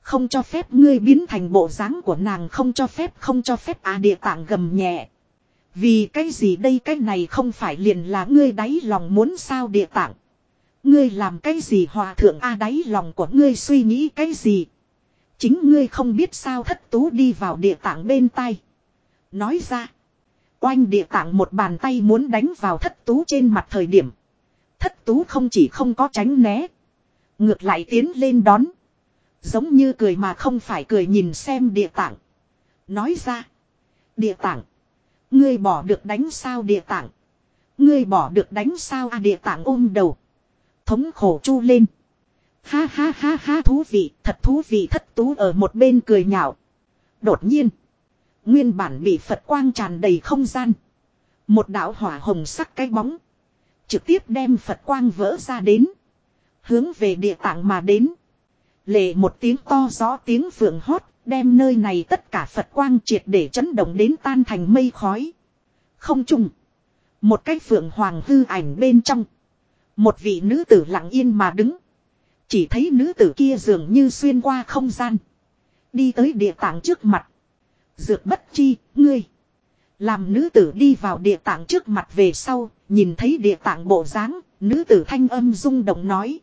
Không cho phép ngươi biến thành bộ dáng của nàng, không cho phép, không cho phép à địa tạng gầm nhẹ. Vì cái gì đây cái này không phải liền là ngươi đáy lòng muốn sao, địa tạng. Ngươi làm cái gì hòa thượng a đáy lòng của ngươi suy nghĩ cái gì. Chính ngươi không biết sao thất tú đi vào địa tạng bên tai. Nói ra. Oanh địa tạng một bàn tay muốn đánh vào thất tú trên mặt thời điểm. Thất tú không chỉ không có tránh né. Ngược lại tiến lên đón. Giống như cười mà không phải cười nhìn xem địa tạng. Nói ra. Địa tạng. Ngươi bỏ được đánh sao địa tạng. Ngươi bỏ được đánh sao à địa tạng ôm đầu. Thống khổ chu lên. Ha ha ha ha thú vị, thật thú vị thất tú ở một bên cười nhạo. Đột nhiên. Nguyên bản bị Phật quang tràn đầy không gian. Một đạo hỏa hồng sắc cái bóng. Trực tiếp đem Phật quang vỡ ra đến. Hướng về địa tạng mà đến. Lệ một tiếng to gió tiếng phượng hót. Đem nơi này tất cả Phật quang triệt để chấn động đến tan thành mây khói. Không trùng. Một cái phượng hoàng hư ảnh bên trong. Một vị nữ tử lặng yên mà đứng. Chỉ thấy nữ tử kia dường như xuyên qua không gian. Đi tới địa tạng trước mặt. Dược bất chi, ngươi. Làm nữ tử đi vào địa tạng trước mặt về sau, nhìn thấy địa tạng bộ dáng, nữ tử thanh âm rung động nói.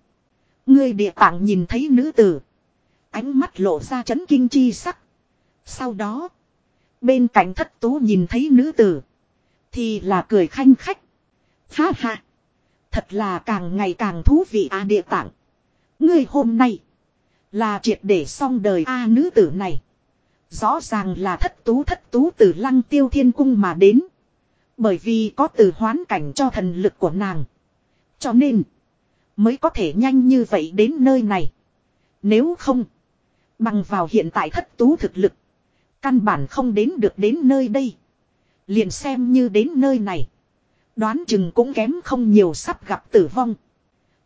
Ngươi địa tạng nhìn thấy nữ tử. Ánh mắt lộ ra chấn kinh chi sắc. Sau đó, bên cạnh thất tú nhìn thấy nữ tử. Thì là cười khanh khách. Ha ha. Thật là càng ngày càng thú vị a địa tạng. Ngươi hôm nay. Là triệt để xong đời a nữ tử này. Rõ ràng là thất tú thất tú từ lăng tiêu thiên cung mà đến. Bởi vì có từ hoán cảnh cho thần lực của nàng. Cho nên. Mới có thể nhanh như vậy đến nơi này. Nếu không. Bằng vào hiện tại thất tú thực lực. Căn bản không đến được đến nơi đây. Liền xem như đến nơi này. Đoán chừng cũng kém không nhiều sắp gặp tử vong.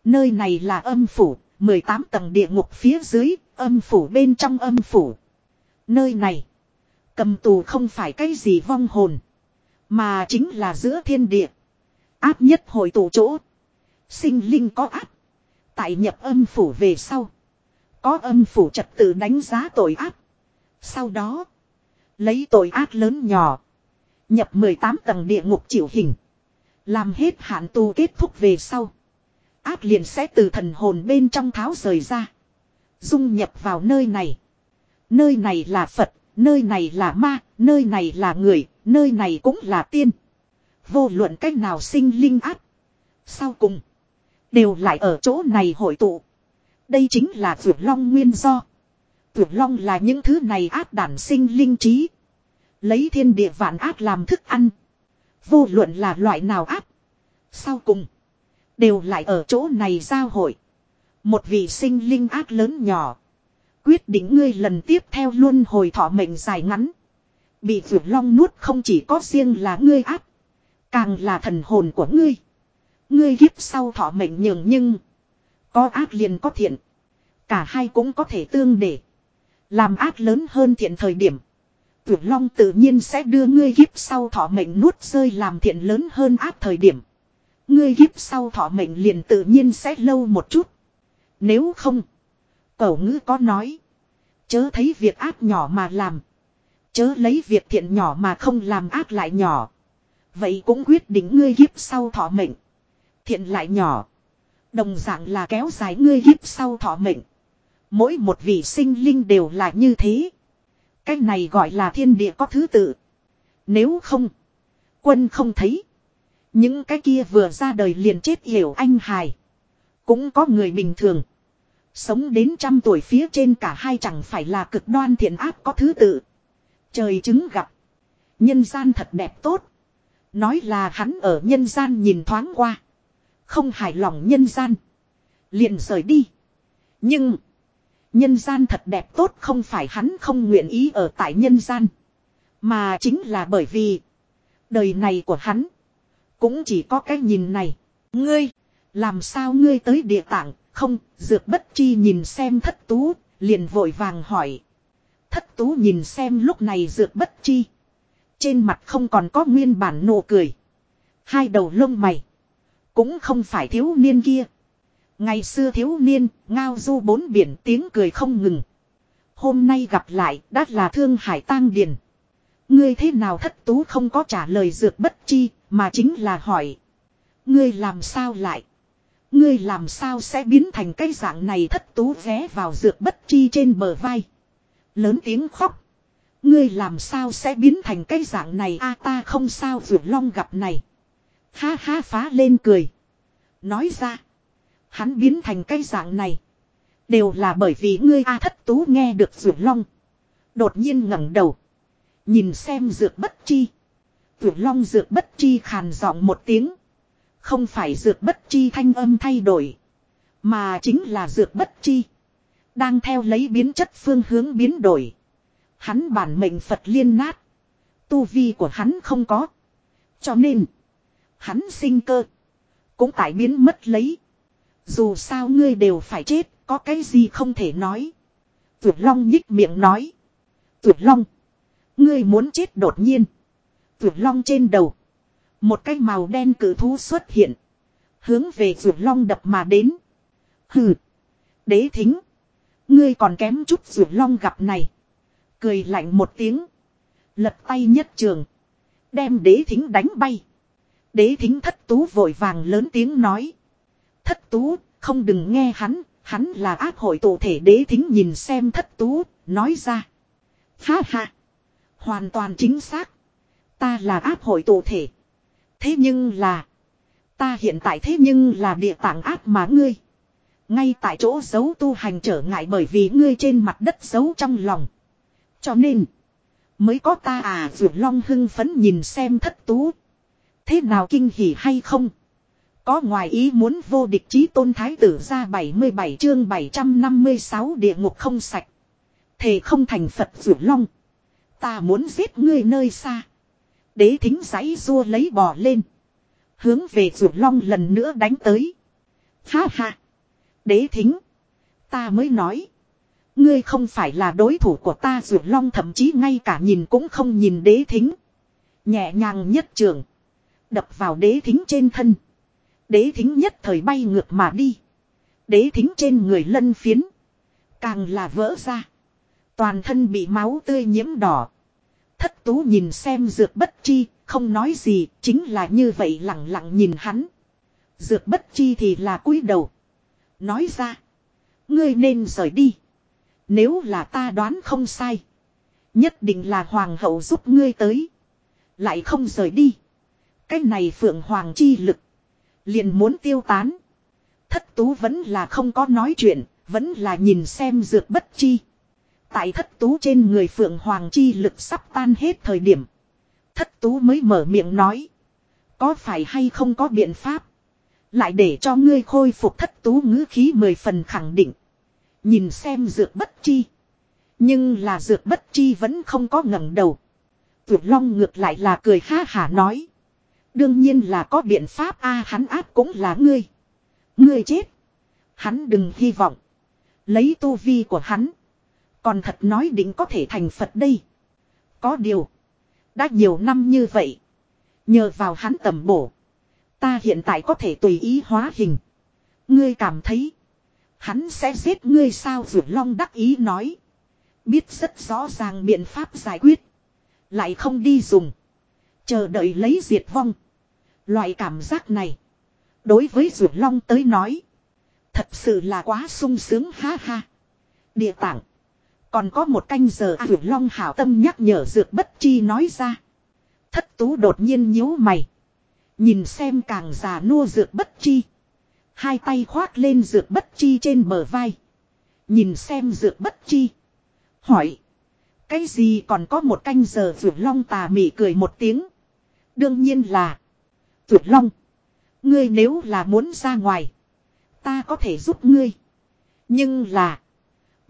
Nơi này là âm phủ, 18 tầng địa ngục phía dưới, âm phủ bên trong âm phủ. Nơi này, cầm tù không phải cái gì vong hồn, mà chính là giữa thiên địa. Áp nhất hồi tụ chỗ. Sinh linh có áp. Tại nhập âm phủ về sau. Có âm phủ trật tự đánh giá tội áp. Sau đó. Lấy tội ác lớn nhỏ. Nhập 18 tầng địa ngục chịu hình. Làm hết hạn tu kết thúc về sau. Áp liền sẽ từ thần hồn bên trong tháo rời ra. Dung nhập vào nơi này. Nơi này là Phật, nơi này là ma, nơi này là người, nơi này cũng là tiên. Vô luận cách nào sinh linh áp. Sau cùng. Đều lại ở chỗ này hội tụ. Đây chính là vượt long nguyên do. Vượt long là những thứ này áp đản sinh linh trí. Lấy thiên địa vạn áp làm thức ăn. Vô luận là loại nào áp. Sau cùng. Đều lại ở chỗ này giao hội. Một vị sinh linh ác lớn nhỏ. Quyết định ngươi lần tiếp theo luôn hồi thọ mệnh dài ngắn. Bị vượt long nuốt không chỉ có riêng là ngươi ác. Càng là thần hồn của ngươi. Ngươi kiếp sau thọ mệnh nhường nhưng. Có ác liền có thiện. Cả hai cũng có thể tương để. Làm ác lớn hơn thiện thời điểm. Vượt long tự nhiên sẽ đưa ngươi kiếp sau thọ mệnh nuốt rơi làm thiện lớn hơn ác thời điểm. Ngươi kiếp sau thọ mệnh liền tự nhiên sẽ lâu một chút. Nếu không. Cẩu ngữ có nói. Chớ thấy việc ác nhỏ mà làm. Chớ lấy việc thiện nhỏ mà không làm ác lại nhỏ. Vậy cũng quyết định ngươi kiếp sau thọ mệnh. Thiện lại nhỏ. Đồng dạng là kéo dài ngươi kiếp sau thọ mệnh. Mỗi một vị sinh linh đều là như thế. Cái này gọi là thiên địa có thứ tự. Nếu không. Quân không thấy. Những cái kia vừa ra đời liền chết hiểu anh hài. Cũng có người bình thường. Sống đến trăm tuổi phía trên cả hai chẳng phải là cực đoan thiện áp có thứ tự. Trời chứng gặp. Nhân gian thật đẹp tốt. Nói là hắn ở nhân gian nhìn thoáng qua. Không hài lòng nhân gian. Liền rời đi. Nhưng. Nhân gian thật đẹp tốt không phải hắn không nguyện ý ở tại nhân gian. Mà chính là bởi vì. Đời này của hắn. Cũng chỉ có cái nhìn này. Ngươi. Làm sao ngươi tới địa tạng không, dược bất chi nhìn xem thất tú, liền vội vàng hỏi. Thất tú nhìn xem lúc này dược bất chi. Trên mặt không còn có nguyên bản nụ cười. Hai đầu lông mày. Cũng không phải thiếu niên kia. Ngày xưa thiếu niên, ngao du bốn biển tiếng cười không ngừng. Hôm nay gặp lại, đã là thương hải tang điền. Ngươi thế nào thất tú không có trả lời dược bất chi, mà chính là hỏi. Ngươi làm sao lại? Ngươi làm sao sẽ biến thành cái dạng này thất tú vé vào dược bất chi trên bờ vai. Lớn tiếng khóc. Ngươi làm sao sẽ biến thành cái dạng này a, ta không sao vượt long gặp này. Ha ha, phá lên cười. Nói ra. Hắn biến thành cái dạng này. Đều là bởi vì ngươi a thất tú nghe được vượt long. Đột nhiên ngẩng đầu. Nhìn xem dược bất chi. Vượt long dược bất chi khàn giọng một tiếng. Không phải dược bất chi thanh âm thay đổi. Mà chính là dược bất chi. Đang theo lấy biến chất phương hướng biến đổi. Hắn bản mệnh Phật liên nát. Tu vi của hắn không có. Cho nên. Hắn sinh cơ. Cũng tại biến mất lấy. Dù sao ngươi đều phải chết. Có cái gì không thể nói. Tuyệt Long nhích miệng nói. Tuyệt Long. Ngươi muốn chết đột nhiên. Tuyệt Long trên đầu. Một cái màu đen cử thú xuất hiện. Hướng về rượu long đập mà đến. Hừ. Đế thính. Ngươi còn kém chút rượu long gặp này. Cười lạnh một tiếng. Lật tay nhất trường. Đem đế thính đánh bay. Đế thính thất tú vội vàng lớn tiếng nói. Thất tú, không đừng nghe hắn, hắn là ác hội tổ thể đế thính nhìn xem thất tú, nói ra. Ha ha. Hoàn toàn chính xác. Ta là ác hội tổ thể. Thế nhưng là. Ta hiện tại thế nhưng là địa tạng ác mà ngươi. Ngay tại chỗ giấu tu hành trở ngại bởi vì ngươi trên mặt đất giấu trong lòng. Cho nên. Mới có ta à vượt long hưng phấn nhìn xem thất tú. Thế nào kinh hỉ hay không? Có ngoài ý muốn vô địch chí tôn thái tử ra 77 chương 756 địa ngục không sạch. Thề không thành Phật vượt long. Ta muốn giết ngươi nơi xa. Đế thính giấy rua lấy bò lên. Hướng về rượu long lần nữa đánh tới. Ha ha. Đế thính. Ta mới nói. Ngươi không phải là đối thủ của ta, rượu long thậm chí ngay cả nhìn cũng không nhìn đế thính. Nhẹ nhàng nhất trường. đập vào đế thính trên thân. Đế thính nhất thời bay ngược mà đi. Đế thính trên người lân phiến. Càng là vỡ ra. Toàn thân bị máu tươi nhiễm đỏ. Thất tú nhìn xem dược bất chi, không nói gì, chính là như vậy lặng lặng nhìn hắn. Dược bất chi thì là cúi đầu. Nói ra. Ngươi nên rời đi. Nếu là ta đoán không sai. Nhất định là hoàng hậu giúp ngươi tới. Lại không rời đi. Cái này phượng hoàng chi lực. Liền muốn tiêu tán. Thất tú vẫn là không có nói chuyện. Vẫn là nhìn xem dược bất chi. Tại thất tú trên người phượng hoàng chi lực sắp tan hết thời điểm. Thất tú mới mở miệng nói. Có phải hay không có biện pháp. Lại để cho ngươi khôi phục thất tú ngữ khí mười phần khẳng định. Nhìn xem dược bất chi. Nhưng là dược bất chi vẫn không có ngẩng đầu. tuyệt long ngược lại là cười ha hả nói. Đương nhiên là có biện pháp a, hắn áp cũng là ngươi. Ngươi chết. Hắn đừng hy vọng. Lấy tu vi của hắn. Còn thật nói định có thể thành Phật đây. Có điều. Đã nhiều năm như vậy. Nhờ vào hắn tầm bổ. Ta hiện tại có thể tùy ý hóa hình. Ngươi cảm thấy. Hắn sẽ giết ngươi sao Vượt Long đắc ý nói. Biết rất rõ ràng biện pháp giải quyết. Lại không đi dùng. Chờ đợi lấy diệt vong. Loại cảm giác này. Đối với Dược Long tới nói. Thật sự là quá sung sướng ha ha. Địa tảng. Còn có một canh giờ à, Long hảo tâm nhắc nhở Dược Bất Chi nói ra. Thất tú đột nhiên nhíu mày. Nhìn xem càng già nua Dược Bất Chi. Hai tay khoác lên Dược Bất Chi trên bờ vai. Nhìn xem Dược Bất Chi. Hỏi. Cái gì còn có một canh giờ Dược Long tà mị cười một tiếng. Đương nhiên là. Dược Long. Ngươi nếu là muốn ra ngoài. Ta có thể giúp ngươi. Nhưng là.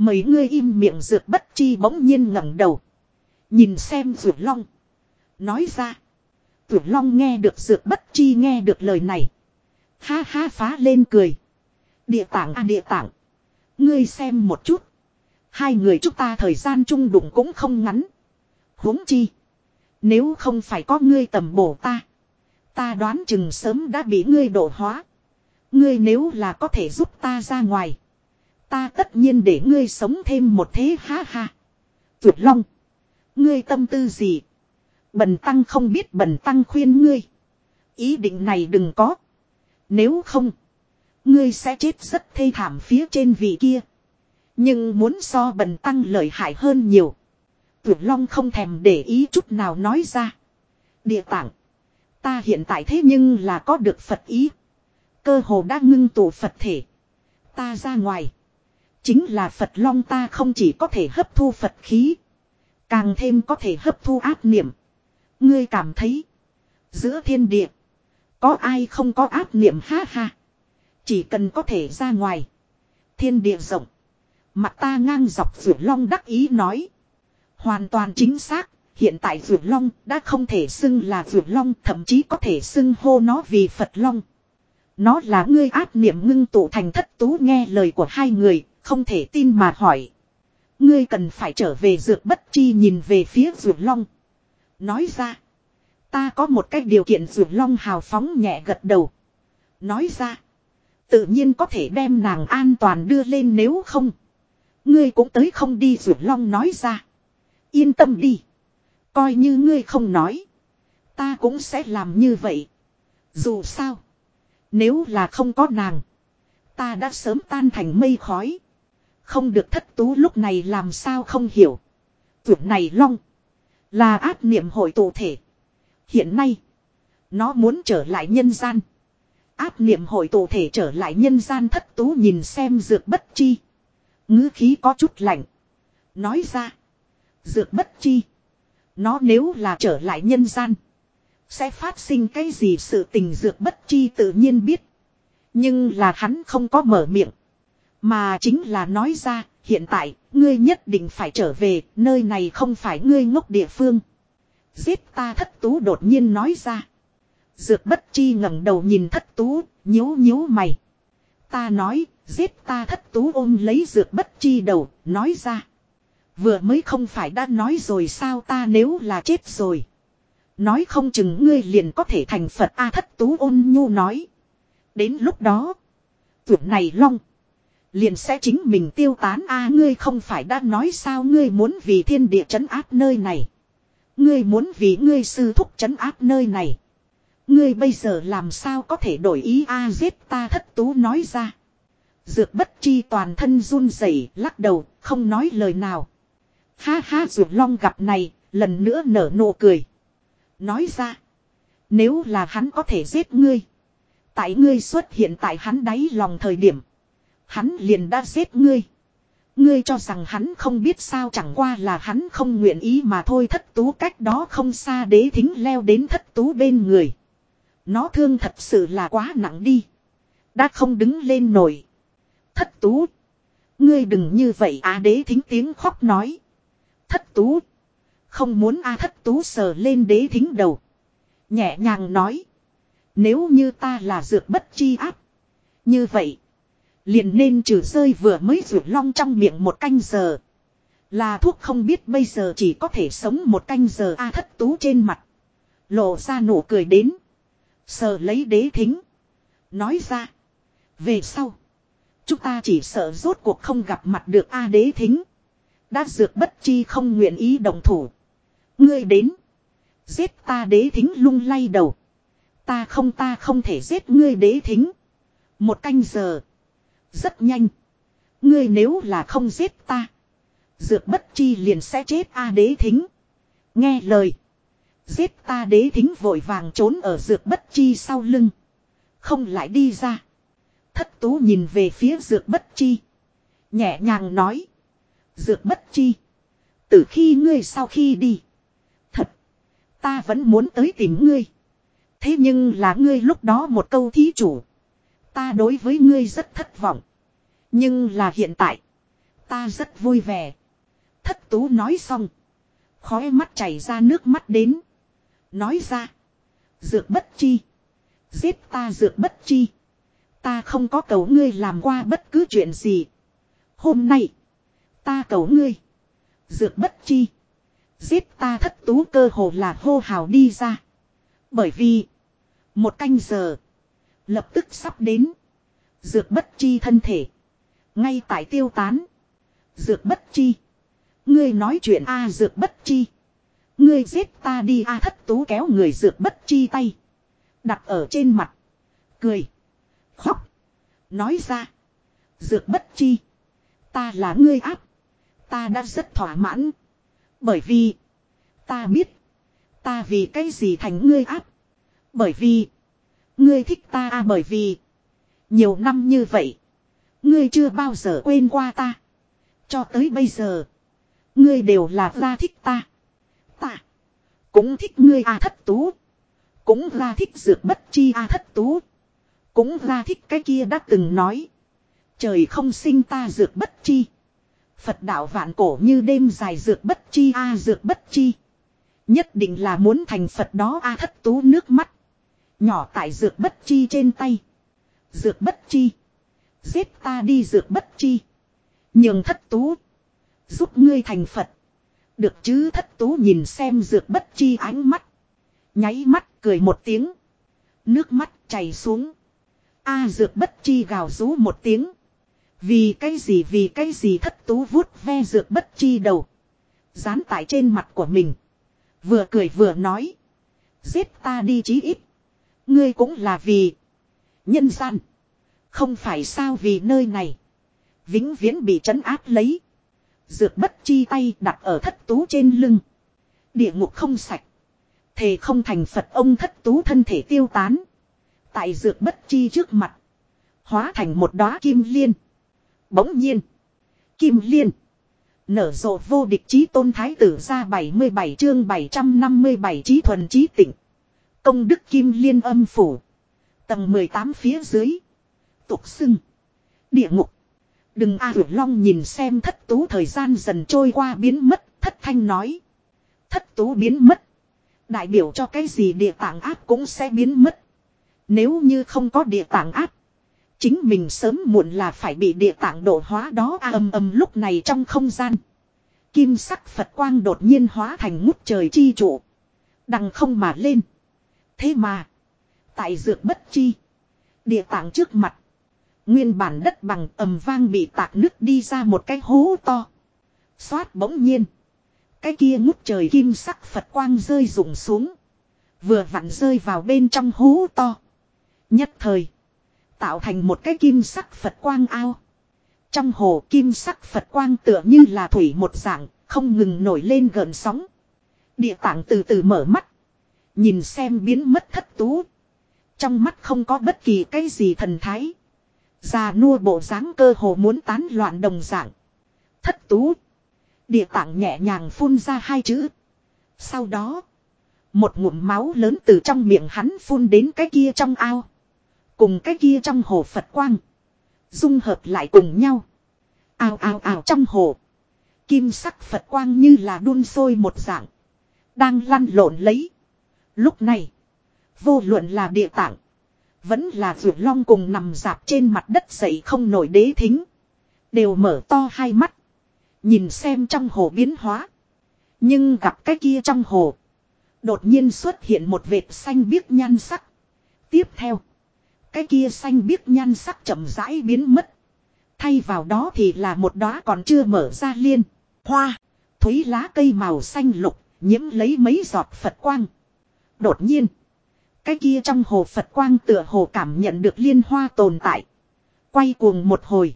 Mấy ngươi im miệng dược bất chi bỗng nhiên ngẩng đầu. Nhìn xem Dược Long. Nói ra. Dược Long nghe được dược bất chi nghe được lời này. Ha ha phá lên cười. Địa tạng à địa tạng. Ngươi xem một chút. Hai người chúng ta thời gian chung đụng cũng không ngắn. huống chi. Nếu không phải có ngươi tầm bổ ta. Ta đoán chừng sớm đã bị ngươi đổ hóa. Ngươi nếu là có thể giúp ta ra ngoài. Ta tất nhiên để ngươi sống thêm một thế ha ha. Tuyệt Long. Ngươi tâm tư gì? Bần tăng không biết, bần tăng khuyên ngươi. Ý định này đừng có. Nếu không. Ngươi sẽ chết rất thê thảm phía trên vị kia. Nhưng muốn so bần tăng lợi hại hơn nhiều. Tuyệt Long không thèm để ý chút nào nói ra. Địa tạng. Ta hiện tại thế nhưng là có được Phật ý. Cơ hồ đã ngưng tụ Phật thể. Ta ra ngoài. Chính là Phật Long ta không chỉ có thể hấp thu Phật khí. Càng thêm có thể hấp thu ác niệm. Ngươi cảm thấy. Giữa thiên địa. Có ai không có ác niệm ha ha. Chỉ cần có thể ra ngoài. Thiên địa rộng. Mặt ta ngang dọc vượt long đắc ý nói. Hoàn toàn chính xác. Hiện tại vượt long đã không thể xưng là vượt long. Thậm chí có thể xưng hô nó vì Phật long. Nó là ngươi ác niệm ngưng tụ thành thất tú nghe lời của hai người. Không thể tin mà hỏi. Ngươi cần phải trở về dược bất chi nhìn về phía vượt long. Nói ra. Ta có một cái điều kiện vượt long hào phóng nhẹ gật đầu. Nói ra. Tự nhiên có thể đem nàng an toàn đưa lên nếu không. Ngươi cũng tới không đi rủ long nói ra. Yên tâm đi. Coi như ngươi không nói. Ta cũng sẽ làm như vậy. Dù sao. Nếu là không có nàng. Ta đã sớm tan thành mây khói. Không được thất tú lúc này làm sao không hiểu. Tuyển này long. Là áp niệm hội tụ thể. Hiện nay. Nó muốn trở lại nhân gian. Áp niệm hội tụ thể trở lại nhân gian thất tú nhìn xem dược bất chi ngữ khí có chút lạnh. Nói ra. Dược bất chi. Nó nếu là trở lại nhân gian. Sẽ phát sinh cái gì sự tình dược bất chi tự nhiên biết. Nhưng là hắn không có mở miệng. Mà chính là nói ra, hiện tại, ngươi nhất định phải trở về, nơi này không phải ngươi ngốc địa phương. Giết ta thất tú đột nhiên nói ra. Dược bất chi ngẩng đầu nhìn thất tú, nhíu nhíu mày. Ta nói, Giết ta thất tú ôm lấy dược bất chi đầu, nói ra. Vừa mới không phải đã nói rồi sao ta nếu là chết rồi. Nói không chừng ngươi liền có thể thành Phật A thất tú ôn nhu nói. Đến lúc đó. Tuyệt này long. Liền sẽ chính mình tiêu tán A ngươi không phải đã nói sao ngươi muốn vì thiên địa chấn áp nơi này. Ngươi muốn vì ngươi sư thúc chấn áp nơi này. Ngươi bây giờ làm sao có thể đổi ý A giết ta thất tú nói ra. Dược bất chi toàn thân run rẩy lắc đầu, không nói lời nào. Ha ha dược long gặp này, lần nữa nở nụ cười. Nói ra, nếu là hắn có thể giết ngươi. Tại ngươi xuất hiện tại hắn đáy lòng thời điểm. Hắn liền đã giết ngươi. Ngươi cho rằng hắn không biết sao chẳng qua là hắn không nguyện ý mà thôi thất tú cách đó không xa đế thính leo đến thất tú bên người. Nó thương thật sự là quá nặng đi. Đã không đứng lên nổi. Thất tú. Ngươi đừng như vậy á đế thính tiếng khóc nói. Thất tú. Không muốn a thất tú sờ lên đế thính đầu. Nhẹ nhàng nói. Nếu như ta là dược bất chi áp. Như vậy. Liền nên trừ rơi vừa mới ruột long trong miệng một canh giờ. Là thuốc không biết bây giờ chỉ có thể sống một canh giờ a thất tú trên mặt. Lộ ra nụ cười đến. Sờ lấy đế thính. Nói ra. Về sau. Chúng ta chỉ sợ rốt cuộc không gặp mặt được A đế thính. Đã dược bất chi không nguyện ý đồng thủ. Ngươi đến. Giết ta đế thính lung lay đầu. Ta không ta không thể giết ngươi đế thính. Một canh giờ. Rất nhanh. Ngươi nếu là không giết ta. Dược bất chi liền sẽ chết A đế thính. Nghe lời. Giết ta đế thính vội vàng trốn ở dược bất chi sau lưng. Không lại đi ra. Thất tú nhìn về phía dược bất chi. Nhẹ nhàng nói. Dược bất chi. Từ khi ngươi sau khi đi. Thật. Ta vẫn muốn tới tìm ngươi. Thế nhưng là ngươi lúc đó một câu thí chủ. Ta đối với ngươi rất thất vọng. Nhưng là hiện tại. Ta rất vui vẻ. Thất tú nói xong. Khói mắt chảy ra nước mắt đến. Nói ra. Dược bất chi. Giết ta dược bất chi. Ta không có cầu ngươi làm qua bất cứ chuyện gì. Hôm nay. Ta cầu ngươi. Dược bất chi. Giết ta thất tú cơ hồ là hô hào đi ra. Bởi vì. Một canh giờ. Lập tức sắp đến. Dược bất chi thân thể. Ngay tại tiêu tán. Dược bất chi. Ngươi nói chuyện a à, dược bất chi. Ngươi giết ta đi a à, thất tú kéo người dược bất chi tay. Đặt ở trên mặt. Cười. Khóc. Nói ra. Dược bất chi. Ta là ngươi áp. Ta đã rất thỏa mãn. Bởi vì. Ta biết. Ta vì cái gì thành ngươi áp. Bởi vì. Ngươi thích ta à bởi vì. Nhiều năm như vậy. Ngươi chưa bao giờ quên qua ta. Cho tới bây giờ. Ngươi đều là ra thích ta. Ta. Cũng thích ngươi à thất tú. Cũng ra thích dược bất chi à thất tú. Cũng ra thích cái kia đã từng nói. Trời không sinh ta dược bất chi. Phật đạo vạn cổ như đêm dài dược bất chi a dược bất chi. Nhất định là muốn thành Phật đó a thất tú nước mắt. Nhỏ tại dược bất chi trên tay. Dược bất chi. Giết ta đi dược bất chi. Nhường thất tú. Giúp ngươi thành Phật. Được chứ thất tú nhìn xem dược bất chi ánh mắt. Nháy mắt cười một tiếng. Nước mắt chảy xuống. A dược bất chi gào rú một tiếng. Vì cái gì, vì cái gì thất tú vuốt ve dược bất chi đầu. Dán tại trên mặt của mình. Vừa cười vừa nói. Giết ta đi chí ít. Ngươi cũng là vì. Nhân gian. Không phải sao vì nơi này. Vĩnh viễn bị trấn áp lấy. Dược bất chi tay đặt ở thất tú trên lưng. Địa ngục không sạch. Thề không thành Phật ông thất tú thân thể tiêu tán. Tại dược bất chi trước mặt. Hóa thành một đóa kim liên. Bỗng nhiên. Kim liên. Nở rộ vô địch chí tôn thái tử ra 77 chương 757 chí thuần chí tỉnh. Công đức kim liên âm phủ. Tầng 18 phía dưới. Tục xưng. Địa ngục. Đừng a à, long nhìn xem thất tú thời gian dần trôi qua biến mất. Thất thanh nói. Thất tú biến mất. Đại biểu cho cái gì địa tạng áp cũng sẽ biến mất. Nếu như không có địa tạng áp. Chính mình sớm muộn là phải bị địa tạng độ hóa đó a âm âm lúc này trong không gian. Kim sắc Phật quang đột nhiên hóa thành ngút trời chi trụ. Đằng không mà lên. Thế mà. Tại dược bất chi. Địa tạng trước mặt. Nguyên bản đất bằng ầm vang bị tạc nứt đi ra một cái hố to. Xoát bỗng nhiên. Cái kia ngút trời kim sắc Phật quang rơi rụng xuống. Vừa vặn rơi vào bên trong hố to. Nhất thời. Tạo thành một cái kim sắc Phật quang ao. Trong hồ kim sắc Phật quang tựa như là thủy một dạng, không ngừng nổi lên gợn sóng. Địa tạng từ từ mở mắt. Nhìn xem biến mất thất tú. Trong mắt không có bất kỳ cái gì thần thái. Già nua bộ dáng cơ hồ muốn tán loạn đồng dạng. Thất tú. Địa tạng nhẹ nhàng phun ra hai chữ. Sau đó. Một ngụm máu lớn từ trong miệng hắn phun đến cái kia trong ao. Cùng cái kia trong hồ Phật quang. Dung hợp lại cùng nhau. Ao ao ao trong hồ. Kim sắc Phật quang như là đun sôi một dạng. Đang lăn lộn lấy. Lúc này. Vô luận là địa tạng. Vẫn là vượt long cùng nằm dạp trên mặt đất dậy không nổi đế thính. Đều mở to hai mắt. Nhìn xem trong hồ biến hóa. Nhưng gặp cái kia trong hồ. Đột nhiên xuất hiện một vệt xanh biếc nhan sắc. Tiếp theo. Cái kia xanh biếc nhan sắc chậm rãi biến mất. Thay vào đó thì là một đóa còn chưa mở ra liên. Hoa. Thúy lá cây màu xanh lục. Nhiễm lấy mấy giọt Phật quang. Đột nhiên. Cái kia trong hồ Phật quang tựa hồ cảm nhận được liên hoa tồn tại. Quay cuồng một hồi.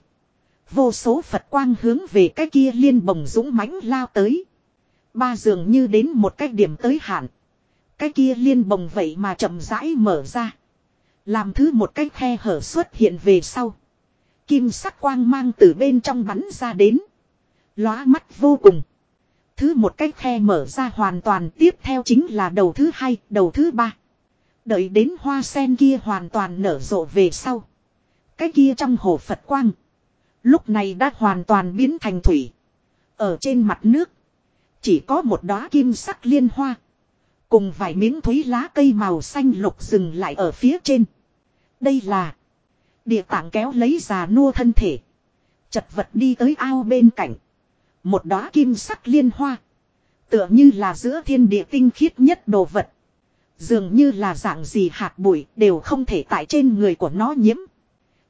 Vô số Phật quang hướng về cái kia liên bồng dũng mãnh lao tới. Ba dường như đến một cái điểm tới hạn. Cái kia liên bồng vậy mà chậm rãi mở ra. Làm thứ một cái khe hở xuất hiện về sau. Kim sắc quang mang từ bên trong bắn ra đến. Lóa mắt vô cùng. Thứ một cái khe mở ra hoàn toàn tiếp theo chính là đầu thứ hai, đầu thứ ba. Đợi đến hoa sen kia hoàn toàn nở rộ về sau. Cái kia trong hồ Phật quang. Lúc này đã hoàn toàn biến thành thủy. Ở trên mặt nước. Chỉ có một đóa kim sắc liên hoa. Cùng vài miếng thúy lá cây màu xanh lục dừng lại ở phía trên. Đây là. Địa tạng kéo lấy già nua thân thể. Chật vật đi tới ao bên cạnh. Một đóa kim sắc liên hoa. Tựa như là giữa thiên địa tinh khiết nhất đồ vật. Dường như là dạng gì hạt bụi đều không thể tại trên người của nó nhiễm.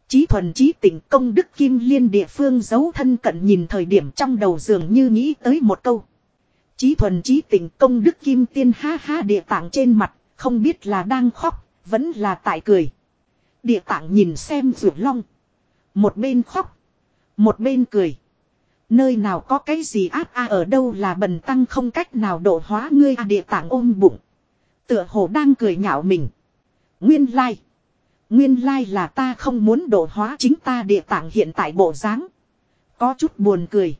Chí thuần chí tỉnh công đức kim liên địa phương giấu thân cận nhìn thời điểm trong đầu dường như nghĩ tới một câu. Chí thuần chí tỉnh công đức kim tiên ha ha địa tạng trên mặt, không biết là đang khóc, vẫn là tại cười. Địa tạng nhìn xem rượu long. Một bên khóc, một bên cười. Nơi nào có cái gì ác a, ở đâu là bần tăng không cách nào độ hóa ngươi a, địa tạng ôm bụng. Tựa hồ đang cười nhạo mình. Nguyên lai. Nguyên lai là ta không muốn độ hóa chính ta địa tạng hiện tại bộ dáng Có chút buồn cười.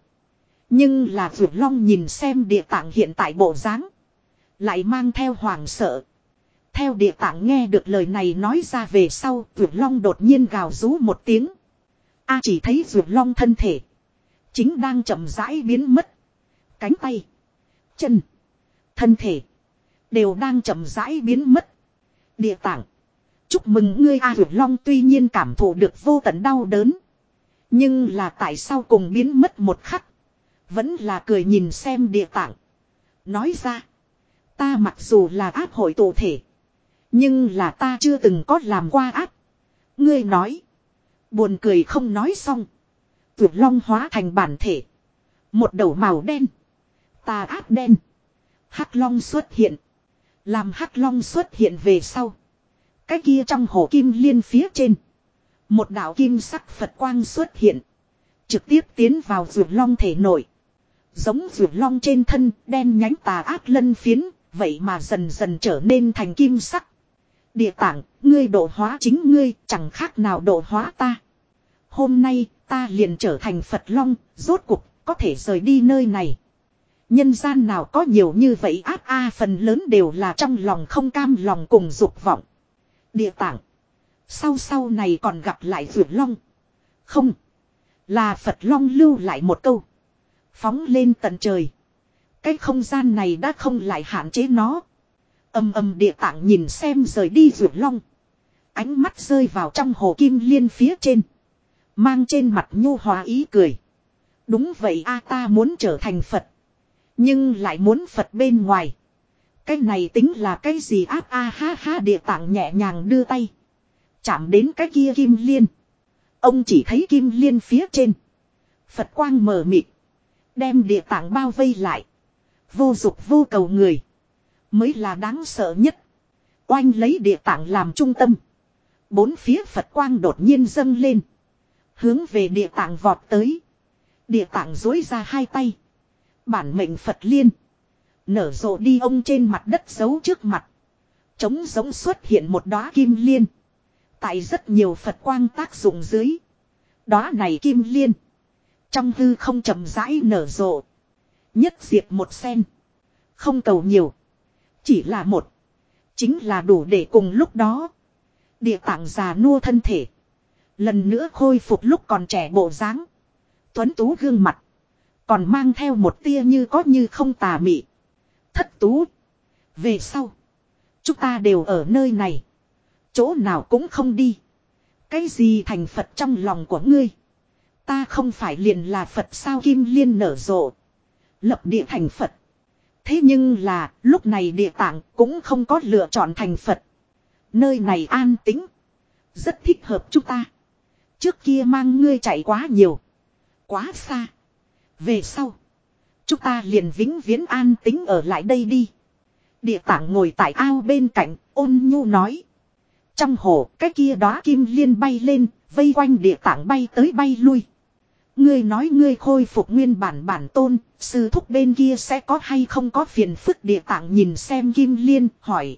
Nhưng là vượt long nhìn xem địa tạng hiện tại bộ dáng Lại mang theo hoàng sợ. Theo địa tạng nghe được lời này nói ra về sau, vượt long đột nhiên gào rú một tiếng. A chỉ thấy vượt long thân thể. Chính đang chậm rãi biến mất. Cánh tay. Chân. Thân thể. Đều đang chậm rãi biến mất. Địa tạng. Chúc mừng ngươi A à, Long tuy nhiên cảm thụ được vô tận đau đớn. Nhưng là tại sao cùng biến mất một khắc. Vẫn là cười nhìn xem địa tạng. Nói ra. Ta mặc dù là áp hội tổ thể. Nhưng là ta chưa từng có làm qua áp. Ngươi nói. Buồn cười không nói xong. Tuyệt long hóa thành bản thể. Một đầu màu đen. Tà áp đen. Hắc long xuất hiện. Làm hắc long xuất hiện về sau. Cái kia trong hồ kim liên phía trên. Một đạo kim sắc Phật quang xuất hiện. Trực tiếp tiến vào rượu long thể nội. Giống rượu long trên thân đen nhánh tà ác lân phiến. Vậy mà dần dần trở nên thành kim sắc. Địa tạng, ngươi độ hóa chính ngươi, chẳng khác nào độ hóa ta. Hôm nay, ta liền trở thành Phật Long, rốt cuộc, có thể rời đi nơi này. Nhân gian nào có nhiều như vậy ác a phần lớn đều là trong lòng không cam lòng cùng dục vọng. Địa tạng. Sau sau này còn gặp lại Vượt Long. Không. Là Phật Long lưu lại một câu. Phóng lên tận trời. Cái không gian này đã không lại hạn chế nó. Âm âm địa tạng nhìn xem rời đi Vượt Long. Ánh mắt rơi vào trong hồ kim liên phía trên. Mang trên mặt nhu hòa ý cười. Đúng vậy a, ta muốn trở thành Phật. Nhưng lại muốn Phật bên ngoài. Cái này tính là cái gì áp a, ha ha, địa tạng nhẹ nhàng đưa tay. Chạm đến cái kia kim liên. Ông chỉ thấy kim liên phía trên. Phật quang mờ mịt. Đem địa tạng bao vây lại. Vô dục vô cầu người. Mới là đáng sợ nhất. Oanh lấy địa tạng làm trung tâm. Bốn phía Phật quang đột nhiên dâng lên. Hướng về địa tạng vọt tới. Địa tạng dối ra hai tay. Bản mệnh Phật liên. Nở rộ đi ông trên mặt đất giấu trước mặt. Trống giống xuất hiện một đóa kim liên. Tại rất nhiều Phật quang tác dụng dưới. Đóa này kim liên. Trong hư không chậm rãi nở rộ. Nhất diệt một sen. Không cầu nhiều. Chỉ là một. Chính là đủ để cùng lúc đó. Địa tạng già nua thân thể. Lần nữa khôi phục lúc còn trẻ bộ dáng. Tuấn tú gương mặt. Còn mang theo một tia như có như không tà mị. Thất tú. Về sau. Chúng ta đều ở nơi này. Chỗ nào cũng không đi. Cái gì thành Phật trong lòng của ngươi. Ta không phải liền là Phật sao kim liên nở rộ. Lập địa thành Phật. Thế nhưng là, lúc này địa tạng cũng không có lựa chọn thành Phật. Nơi này an tĩnh. Rất thích hợp chúng ta. Trước kia mang ngươi chạy quá nhiều. Quá xa. Về sau. Chúng ta liền vĩnh viễn an tính ở lại đây đi. Địa tạng ngồi tại ao bên cạnh, ôn nhu nói. Trong hồ, cái kia đó kim liên bay lên, vây quanh địa tạng bay tới bay lui. Ngươi nói ngươi khôi phục nguyên bản bản tôn, sư thúc bên kia sẽ có hay không có phiền phức địa tạng nhìn xem kim liên, hỏi.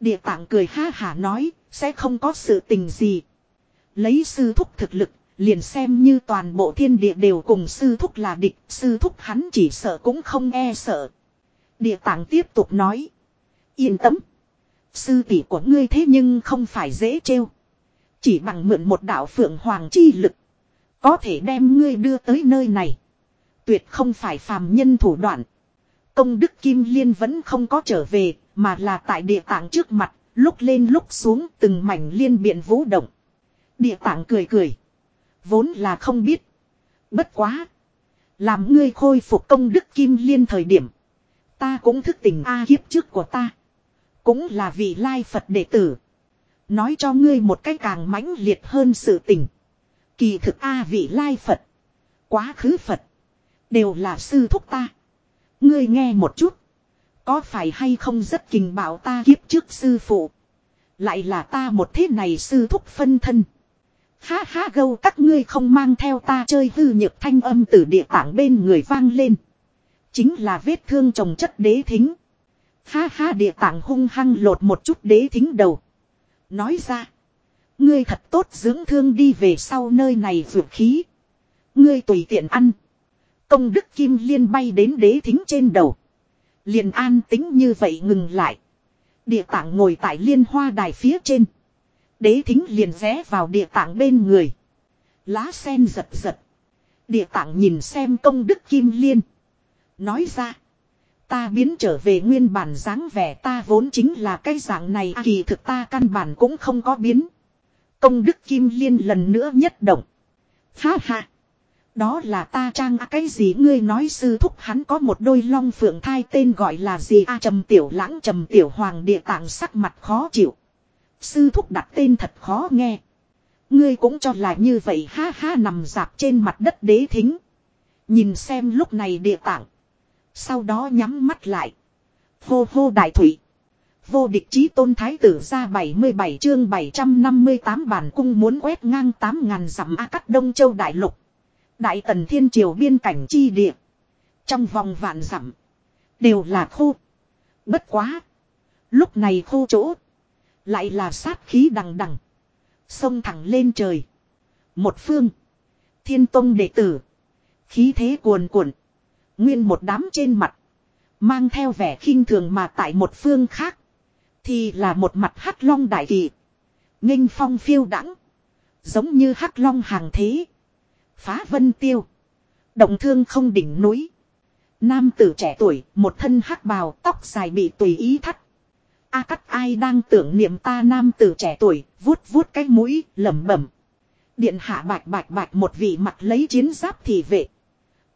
Địa tạng cười ha hả nói, sẽ không có sự tình gì. Lấy sư thúc thực lực, liền xem như toàn bộ thiên địa đều cùng sư thúc là địch, sư thúc hắn chỉ sợ cũng không e sợ. Địa tạng tiếp tục nói. Yên tâm. Sư tỷ của ngươi thế nhưng không phải dễ trêu. Chỉ bằng mượn một đạo phượng hoàng chi lực. Có thể đem ngươi đưa tới nơi này. Tuyệt không phải phàm nhân thủ đoạn. Công đức Kim Liên vẫn không có trở về, mà là tại địa tạng trước mặt, lúc lên lúc xuống từng mảnh liên biện vũ động. Địa tạng cười cười. Vốn là không biết. Bất quá. Làm ngươi khôi phục công đức Kim Liên thời điểm. Ta cũng thức tỉnh A kiếp trước của ta. Cũng là vị lai Phật đệ tử. Nói cho ngươi một cách càng mãnh liệt hơn sự tình. Kỳ thực A vị lai Phật. Quá khứ Phật. Đều là sư thúc ta. Ngươi nghe một chút. Có phải hay không rất kình bảo ta kiếp trước sư phụ. Lại là ta một thế này sư thúc phân thân. Ha ha gâu, các ngươi không mang theo ta chơi hư nhược thanh âm từ địa tảng bên người vang lên. Chính là vết thương trồng chất đế thính. Ha ha, địa tảng hung hăng lột một chút đế thính đầu. Nói ra. Ngươi thật tốt dưỡng thương đi về sau nơi này vượt khí. Ngươi tùy tiện ăn. Công đức kim liên bay đến đế thính trên đầu. Liền an tính như vậy ngừng lại. Địa tạng ngồi tại liên hoa đài phía trên. Đế thính liền ré vào địa tạng bên người. Lá sen giật giật. Địa tạng nhìn xem công đức kim liên. Nói ra. Ta biến trở về nguyên bản dáng vẻ ta vốn chính là cái dạng này à, kỳ thực ta căn bản cũng không có biến. Công đức kim liên lần nữa nhất động. Ha ha. Đó là ta trang à, cái gì ngươi nói sư thúc hắn có một đôi long phượng thai tên gọi là gì a trầm tiểu lãng trầm tiểu hoàng địa tạng sắc mặt khó chịu. Sư thúc đặt tên thật khó nghe. Ngươi cũng cho là như vậy ha ha nằm dạp trên mặt đất đế thính. Nhìn xem lúc này địa tạng. Sau đó nhắm mắt lại. Hô hô đại thủy. Vô địch chí tôn thái tử ra 77 chương 758 bản cung muốn quét ngang 8 ngàn dặm A cắt Đông Châu Đại Lục. Đại tần thiên triều biên cảnh chi địa. Trong vòng vạn dặm. Đều là khô. Bất quá. Lúc này khô chỗ. Lại là sát khí đằng đằng. Xông thẳng lên trời. Một phương. Thiên tông đệ tử. Khí thế cuồn cuộn. Nguyên một đám trên mặt. Mang theo vẻ khinh thường mà tại một phương khác. Thì là một mặt hắc long đại kỳ. nghênh phong phiêu đẳng. Giống như hắc long hàng thế. Phá vân tiêu. Động thương không đỉnh núi. Nam tử trẻ tuổi, một thân hắc bào, tóc dài bị tùy ý thắt. A cắt ai đang tưởng niệm ta nam tử trẻ tuổi, vuốt vuốt cái mũi, lẩm bẩm. Điện hạ bạch bạch bạch một vị mặt lấy chiến giáp thị vệ.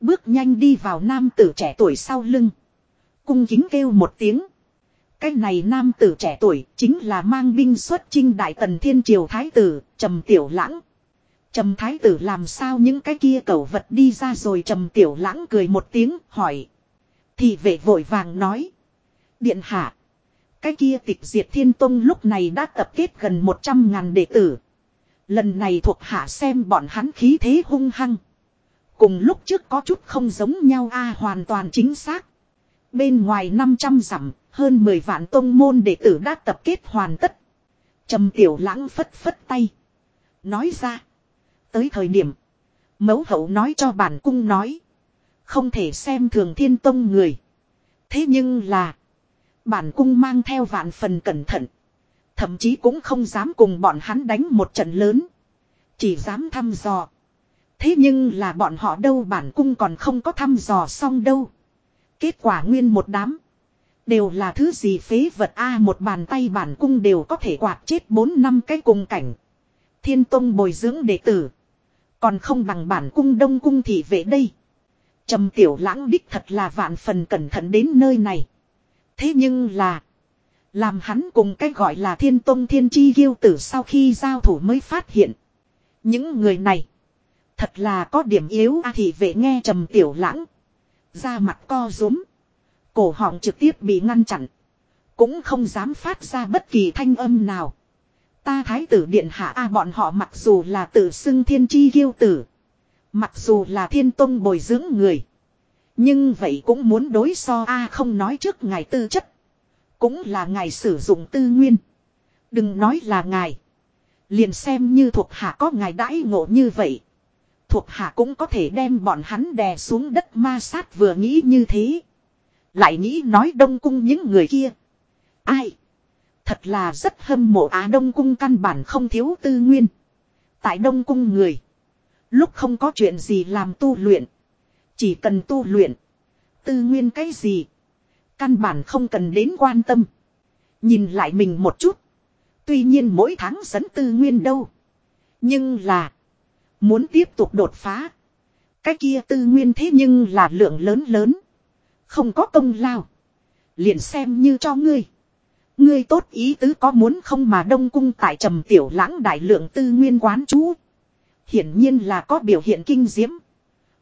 Bước nhanh đi vào nam tử trẻ tuổi sau lưng. Cung kính kêu một tiếng. Cái này nam tử trẻ tuổi chính là mang binh xuất chinh đại tần thiên triều thái tử, trầm tiểu lãng. Trầm thái tử làm sao những cái kia cẩu vật đi ra rồi trầm tiểu lãng cười một tiếng hỏi. Thì vệ vội vàng nói. Điện hạ. Cái kia tịch diệt thiên tông lúc này đã tập kết gần 100 ngàn đệ tử. Lần này thuộc hạ xem bọn hắn khí thế hung hăng. Cùng lúc trước có chút không giống nhau a hoàn toàn chính xác. Bên ngoài 500 dặm, hơn 10 vạn tông môn đệ tử đã tập kết hoàn tất. Trầm tiểu lãng phất phất tay. Nói ra. Tới thời điểm. Mấu hậu nói cho bản cung nói. Không thể xem thường thiên tông người. Thế nhưng là. Bản cung mang theo vạn phần cẩn thận. Thậm chí cũng không dám cùng bọn hắn đánh một trận lớn. Chỉ dám thăm dò. Thế nhưng là bọn họ đâu bản cung còn không có thăm dò xong đâu. Kết quả nguyên một đám. Đều là thứ gì phế vật A một bàn tay bản cung đều có thể quạt chết bốn năm cái cùng cảnh. Thiên tông bồi dưỡng đệ tử. Còn không bằng bản cung đông cung thị vệ đây. Trầm tiểu lãng đích thật là vạn phần cẩn thận đến nơi này. Thế nhưng là. Làm hắn cùng cái gọi là thiên tông thiên chi ghiêu tử sau khi giao thủ mới phát hiện. Những người này. Thật là có điểm yếu a thì vệ nghe trầm tiểu lãng. Da mặt co rúm. Cổ họng trực tiếp bị ngăn chặn. Cũng không dám phát ra bất kỳ thanh âm nào. Ta thái tử điện hạ a, bọn họ mặc dù là tự xưng thiên chi ghiêu tử. Mặc dù là thiên tông bồi dưỡng người. Nhưng vậy cũng muốn đối so a không nói trước ngài tư chất. Cũng là ngài sử dụng tư nguyên. Đừng nói là ngài. Liền xem như thuộc hạ có ngài đãi ngộ như vậy. Thuộc hạ cũng có thể đem bọn hắn đè xuống đất ma sát vừa nghĩ như thế. Lại nghĩ nói đông cung những người kia. Ai? Thật là rất hâm mộ Á Đông Cung căn bản không thiếu tư nguyên. Tại Đông Cung người. Lúc không có chuyện gì làm tu luyện. Chỉ cần tu luyện. Tư nguyên cái gì. Căn bản không cần đến quan tâm. Nhìn lại mình một chút. Tuy nhiên mỗi tháng dẫn tư nguyên đâu. Nhưng là. Muốn tiếp tục đột phá. Cái kia tư nguyên thế nhưng là lượng lớn lớn. Không có công lao. Liền xem như cho ngươi. Ngươi tốt ý tứ có muốn không mà đông cung tại trầm tiểu lãng đại lượng tư nguyên quán chú. Hiển nhiên là có biểu hiện kinh diễm.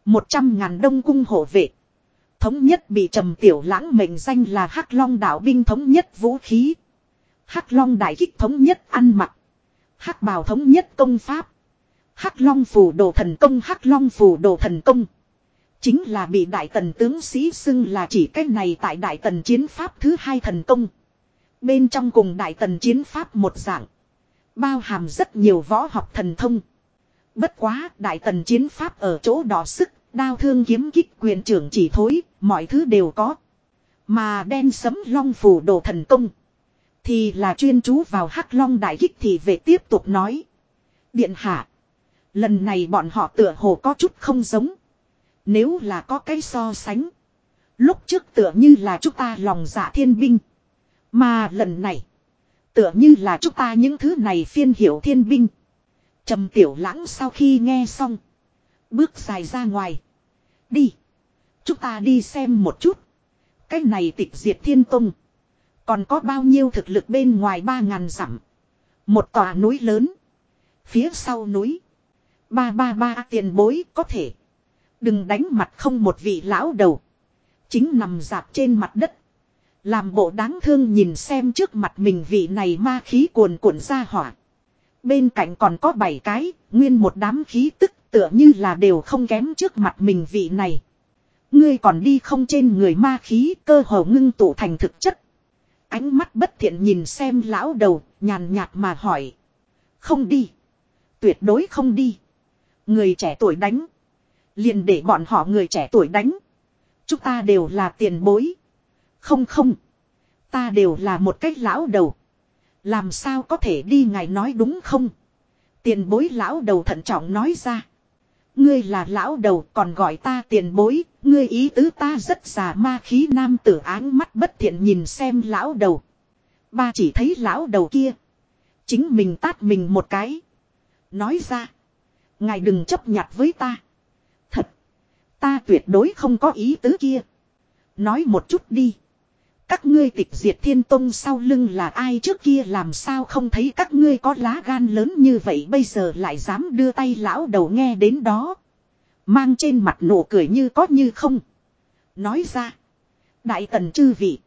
Một trăm ngàn đông cung hộ vệ. Thống nhất bị trầm tiểu lãng mệnh danh là Hắc Long đạo binh thống nhất vũ khí. Hắc Long đại kích thống nhất ăn mặc. Hắc bào thống nhất công pháp. Hắc Long phù đồ thần công, Hắc Long phù đồ thần công. Chính là bị đại tần tướng sĩ xưng là chỉ cách này tại đại tần chiến pháp thứ hai thần công. Bên trong cùng đại tần chiến pháp một dạng. Bao hàm rất nhiều võ học thần thông. Bất quá đại tần chiến pháp ở chỗ đỏ sức, đao thương kiếm kích quyền trưởng chỉ thối, mọi thứ đều có. Mà đen sấm long phủ đồ thần công. Thì là chuyên chú vào hắc long đại kích thì về tiếp tục nói. Điện hạ. Lần này bọn họ tựa hồ có chút không giống. Nếu là có cái so sánh. Lúc trước tựa như là chúng ta lòng dạ thiên binh. Mà lần này. Tựa như là chúng ta những thứ này phiên hiểu thiên binh trầm tiểu lãng sau khi nghe xong. Bước dài ra ngoài. Đi. Chúng ta đi xem một chút. Cái này tịch diệt thiên tung. Còn có bao nhiêu thực lực bên ngoài ba ngàn dặm. Một tòa núi lớn. Phía sau núi. Ba ba ba tiền bối có thể. Đừng đánh mặt không một vị lão đầu. Chính nằm dạp trên mặt đất. Làm bộ đáng thương nhìn xem trước mặt mình vị này ma khí cuồn cuộn ra hỏa. Bên cạnh còn có bảy cái, nguyên một đám khí tức tựa như là đều không kém trước mặt mình vị này. Ngươi còn đi không trên người ma khí cơ hồ ngưng tụ thành thực chất. Ánh mắt bất thiện nhìn xem lão đầu, nhàn nhạt mà hỏi. Không đi. Tuyệt đối không đi. Người trẻ tuổi đánh. Liền để bọn họ người trẻ tuổi đánh. Chúng ta đều là tiền bối. Không không. Ta đều là một cách lão đầu. Làm sao có thể đi ngài nói đúng không? Tiền bối lão đầu thận trọng nói ra. Ngươi là lão đầu còn gọi ta tiền bối, ngươi ý tứ ta rất già ma khí nam tử áng mắt bất thiện nhìn xem lão đầu. Ba chỉ thấy lão đầu kia. Chính mình tát mình một cái. Nói ra. Ngài đừng chấp nhặt với ta. Thật. Ta tuyệt đối không có ý tứ kia. Nói một chút đi. Các ngươi tịch diệt thiên tông sau lưng là ai trước kia làm sao không thấy các ngươi có lá gan lớn như vậy bây giờ lại dám đưa tay lão đầu nghe đến đó. Mang trên mặt nụ cười như có như không. Nói ra. Đại tần chư vị.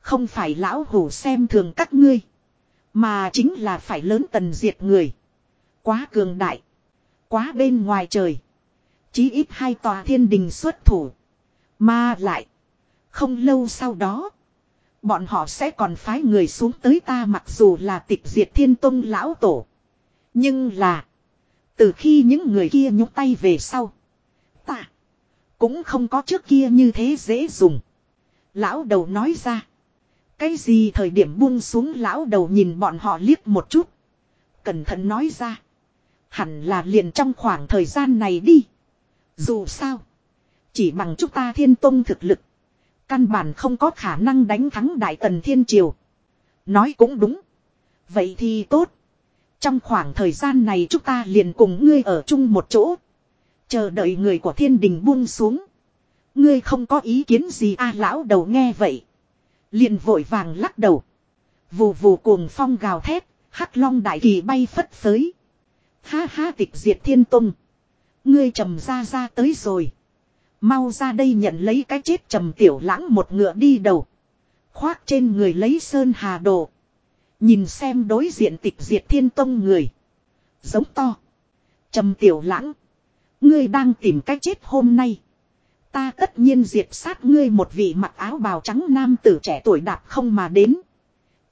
Không phải lão hủ xem thường các ngươi. Mà chính là phải lớn tần diệt người. Quá cường đại. Quá bên ngoài trời. Chí ít hai tòa thiên đình xuất thủ. Mà lại. Không lâu sau đó. Bọn họ sẽ còn phái người xuống tới ta mặc dù là tịch diệt thiên tông lão tổ. Nhưng là. Từ khi những người kia nhúc tay về sau. Ta. Cũng không có trước kia như thế dễ dùng. Lão đầu nói ra. Cái gì thời điểm buông xuống lão đầu nhìn bọn họ liếc một chút. Cẩn thận nói ra. Hẳn là liền trong khoảng thời gian này đi. Dù sao. Chỉ bằng chúng ta thiên tông thực lực. Căn bản không có khả năng đánh thắng Đại Tần Thiên Triều. Nói cũng đúng. Vậy thì tốt. Trong khoảng thời gian này chúng ta liền cùng ngươi ở chung một chỗ. Chờ đợi người của thiên đình buông xuống. Ngươi không có ý kiến gì a lão đầu nghe vậy. Liền vội vàng lắc đầu. Vù vù cuồng phong gào thét, hắc long đại kỳ bay phất phới. Ha ha tịch diệt thiên tung. Ngươi trầm ra ra tới rồi. Mau ra đây nhận lấy cái chết trầm tiểu lãng một ngựa đi đầu. Khoác trên người lấy sơn hà đồ. Nhìn xem đối diện tịch diệt thiên tông người. Giống to. Trầm tiểu lãng. Ngươi đang tìm cách chết hôm nay. Ta tất nhiên diệt sát ngươi một vị mặc áo bào trắng nam tử trẻ tuổi đạp không mà đến.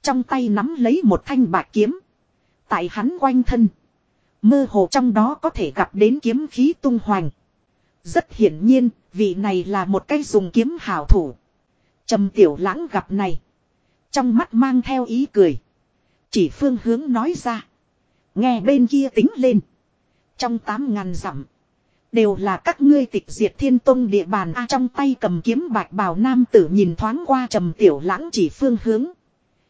Trong tay nắm lấy một thanh bạc kiếm. Tại hắn quanh thân. Mơ hồ trong đó có thể gặp đến kiếm khí tung hoành. Rất hiển nhiên, vị này là một cái dùng kiếm hảo thủ. Trầm tiểu lãng gặp này. Trong mắt mang theo ý cười. Chỉ phương hướng nói ra. Nghe bên kia tính lên. Trong tám ngàn dặm. Đều là các ngươi tịch diệt thiên tông địa bàn A trong tay cầm kiếm bạch bào nam tử nhìn thoáng qua trầm tiểu lãng chỉ phương hướng.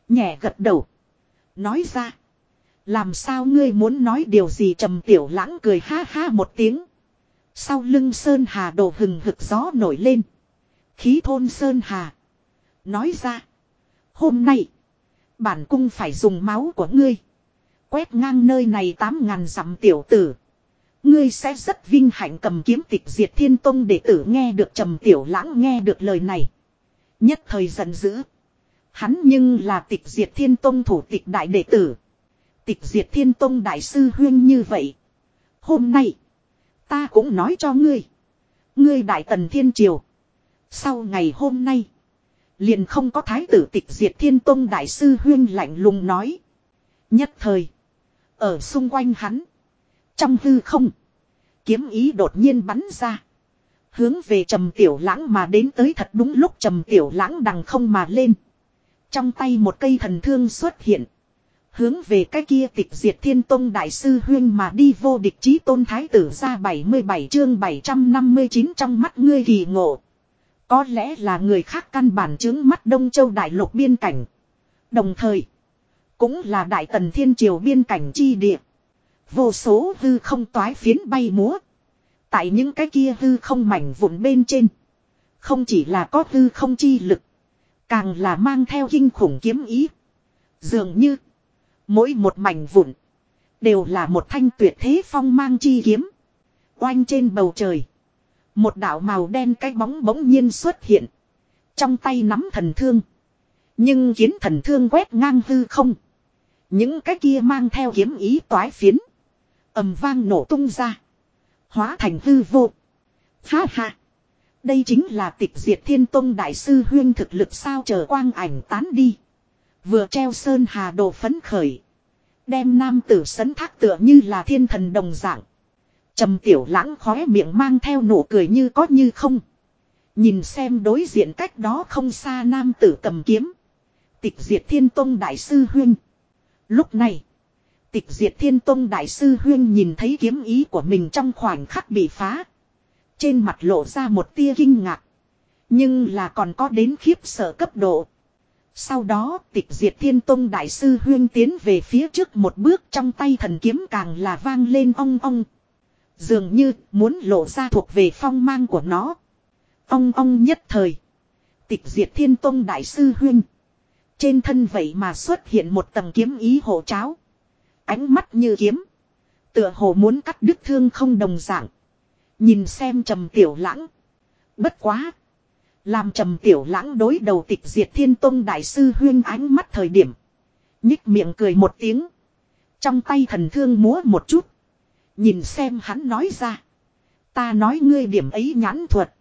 Nhẹ gật đầu. Nói ra. Làm sao ngươi muốn nói điều gì trầm tiểu lãng cười ha ha một tiếng. Sau lưng Sơn Hà đổ hừng hực gió nổi lên. Khí thôn Sơn Hà. Nói ra. Hôm nay. Bản cung phải dùng máu của ngươi. Quét ngang nơi này tám ngàn dặm tiểu tử. Ngươi sẽ rất vinh hạnh cầm kiếm tịch diệt thiên tông để tử nghe được trầm tiểu lãng nghe được lời này. Nhất thời giận dữ. Hắn nhưng là tịch diệt thiên tông thủ tịch đại đệ tử. Tịch diệt thiên tông đại sư huyên như vậy. Hôm nay. Ta cũng nói cho ngươi. Ngươi đại tần thiên triều. Sau ngày hôm nay. Liền không có thái tử tịch diệt thiên tông đại sư huyên lạnh lùng nói. Nhất thời. Ở xung quanh hắn. Trong hư không. Kiếm ý đột nhiên bắn ra. Hướng về trầm tiểu lãng mà đến tới thật đúng lúc trầm tiểu lãng đằng không mà lên. Trong tay một cây thần thương xuất hiện. Hướng về cái kia tịch diệt thiên tông đại sư huyên mà đi vô địch chí tôn thái tử ra 77 chương 759 trong mắt ngươi kỳ ngộ. Có lẽ là người khác căn bản chứng mắt Đông Châu đại lục biên cảnh. Đồng thời, cũng là đại tần thiên triều biên cảnh chi địa. Vô số hư không toái phiến bay múa. Tại những cái kia hư không mảnh vụn bên trên. Không chỉ là có hư không chi lực. Càng là mang theo kinh khủng kiếm ý. Dường như. Mỗi một mảnh vụn. Đều là một thanh tuyệt thế phong mang chi kiếm. Oanh trên bầu trời. Một đạo màu đen cái bóng bỗng nhiên xuất hiện. Trong tay nắm thần thương. Nhưng kiến thần thương quét ngang hư không. Những cái kia mang theo kiếm ý toái phiến, ầm vang nổ tung ra. Hóa thành hư vô. Ha ha. Đây chính là tịch diệt thiên tông đại sư huyên thực lực sao chờ quang ảnh tán đi. Vừa treo sơn hà đồ phấn khởi. Đem nam tử sấn thác tựa như là thiên thần đồng dạng. trầm tiểu lãng khóe miệng mang theo nụ cười như có như không. Nhìn xem đối diện cách đó không xa nam tử cầm kiếm. Tịch diệt thiên tông đại sư huyên. Lúc này. Tịch diệt thiên tông đại sư huyên nhìn thấy kiếm ý của mình trong khoảnh khắc bị phá. Trên mặt lộ ra một tia kinh ngạc. Nhưng là còn có đến khiếp sợ cấp độ. Sau đó, tịch diệt thiên tông đại sư huyên tiến về phía trước một bước, trong tay thần kiếm càng là vang lên ong ong. Dường như muốn lộ ra thuộc về phong mang của nó. Ong ong nhất thời. Tịch diệt thiên tông đại sư huyên. Trên thân vậy mà xuất hiện một tầng kiếm ý hộ cháo. Ánh mắt như kiếm. Tựa hồ muốn cắt đứt thương không đồng dạng. Nhìn xem trầm tiểu lãng. Bất quá. Làm trầm tiểu lãng đối đầu tịch diệt thiên tông đại sư huyên ánh mắt thời điểm. Nhích miệng cười một tiếng. Trong tay thần thương múa một chút. Nhìn xem hắn nói ra. Ta nói ngươi điểm ấy nhãn thuật.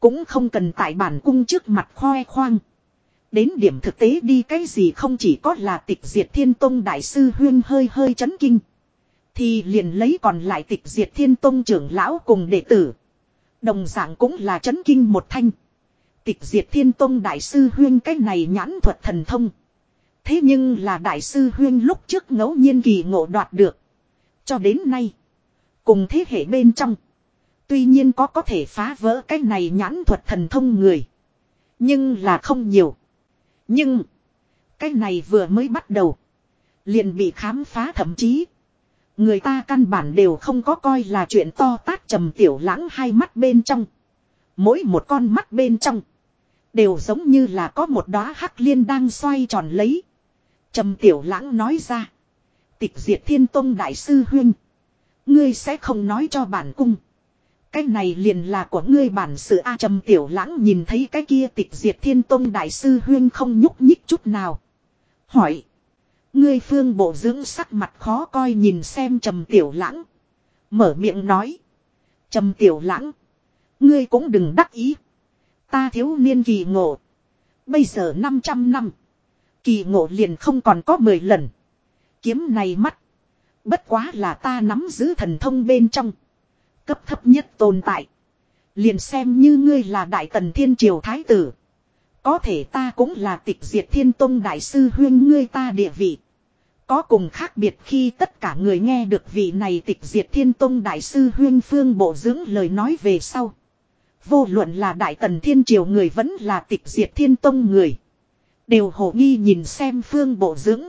Cũng không cần tại bản cung trước mặt khoe khoang. Đến điểm thực tế đi cái gì không chỉ có là tịch diệt thiên tông đại sư huyên hơi hơi chấn kinh. Thì liền lấy còn lại tịch diệt thiên tông trưởng lão cùng đệ tử. Đồng dạng cũng là chấn kinh một thanh. Tịch diệt thiên tông đại sư huyên cái này nhãn thuật thần thông. Thế nhưng là đại sư huyên lúc trước ngẫu nhiên kỳ ngộ đoạt được. Cho đến nay. Cùng thế hệ bên trong. Tuy nhiên có có thể phá vỡ cái này nhãn thuật thần thông người. Nhưng là không nhiều. Nhưng. Cái này vừa mới bắt đầu. Liền bị khám phá thậm chí. Người ta căn bản đều không có coi là chuyện to tát trầm tiểu lãng hai mắt bên trong. Mỗi một con mắt bên trong. Đều giống như là có một đóa hắc liên đang xoay tròn lấy. Trầm tiểu lãng nói ra. Tịch diệt thiên tông đại sư huynh. Ngươi sẽ không nói cho bản cung. Cái này liền là của ngươi bản sự A trầm tiểu lãng nhìn thấy cái kia tịch diệt thiên tông đại sư huyên không nhúc nhích chút nào. Hỏi. Ngươi phương bộ dưỡng sắc mặt khó coi nhìn xem trầm tiểu lãng. Mở miệng nói. Trầm tiểu lãng. Ngươi cũng đừng đắc ý. Ta thiếu niên kỳ ngộ. Bây giờ 500 năm. Kỳ ngộ liền không còn có 10 lần. Kiếm này mắt. Bất quá là ta nắm giữ thần thông bên trong. Cấp thấp nhất tồn tại. Liền xem như ngươi là đại tần thiên triều thái tử. Có thể ta cũng là tịch diệt thiên tông đại sư huyên ngươi ta địa vị. Có cùng khác biệt khi tất cả người nghe được vị này tịch diệt thiên tông đại sư huyên phương bộ dưỡng lời nói về sau. Vô luận là đại tần thiên triều người vẫn là tịch diệt thiên tông người. Đều hồ nghi nhìn xem phương bộ dưỡng.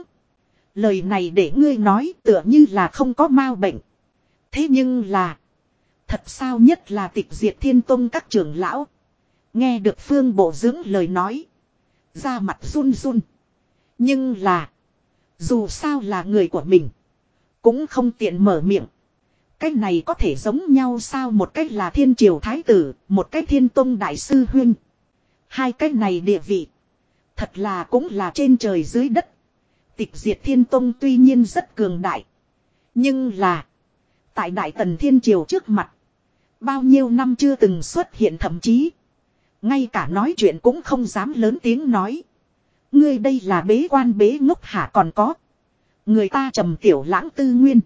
Lời này để ngươi nói tựa như là không có mau bệnh. Thế nhưng là. Thật sao nhất là tịch diệt thiên tông các trưởng lão. Nghe được phương bộ dưỡng lời nói. Ra mặt run run. Nhưng là. Dù sao là người của mình. Cũng không tiện mở miệng. Cái này có thể giống nhau sao một cách là thiên triều thái tử. Một cách thiên tông đại sư huyên. Hai cách này địa vị. Thật là cũng là trên trời dưới đất. Tịch diệt thiên tông tuy nhiên rất cường đại. Nhưng là. Tại đại tần thiên triều trước mặt. Bao nhiêu năm chưa từng xuất hiện, thậm chí. Ngay cả nói chuyện cũng không dám lớn tiếng nói. Ngươi đây là bế quan bế ngốc hả còn có. Người ta trầm tiểu lãng tư nguyên.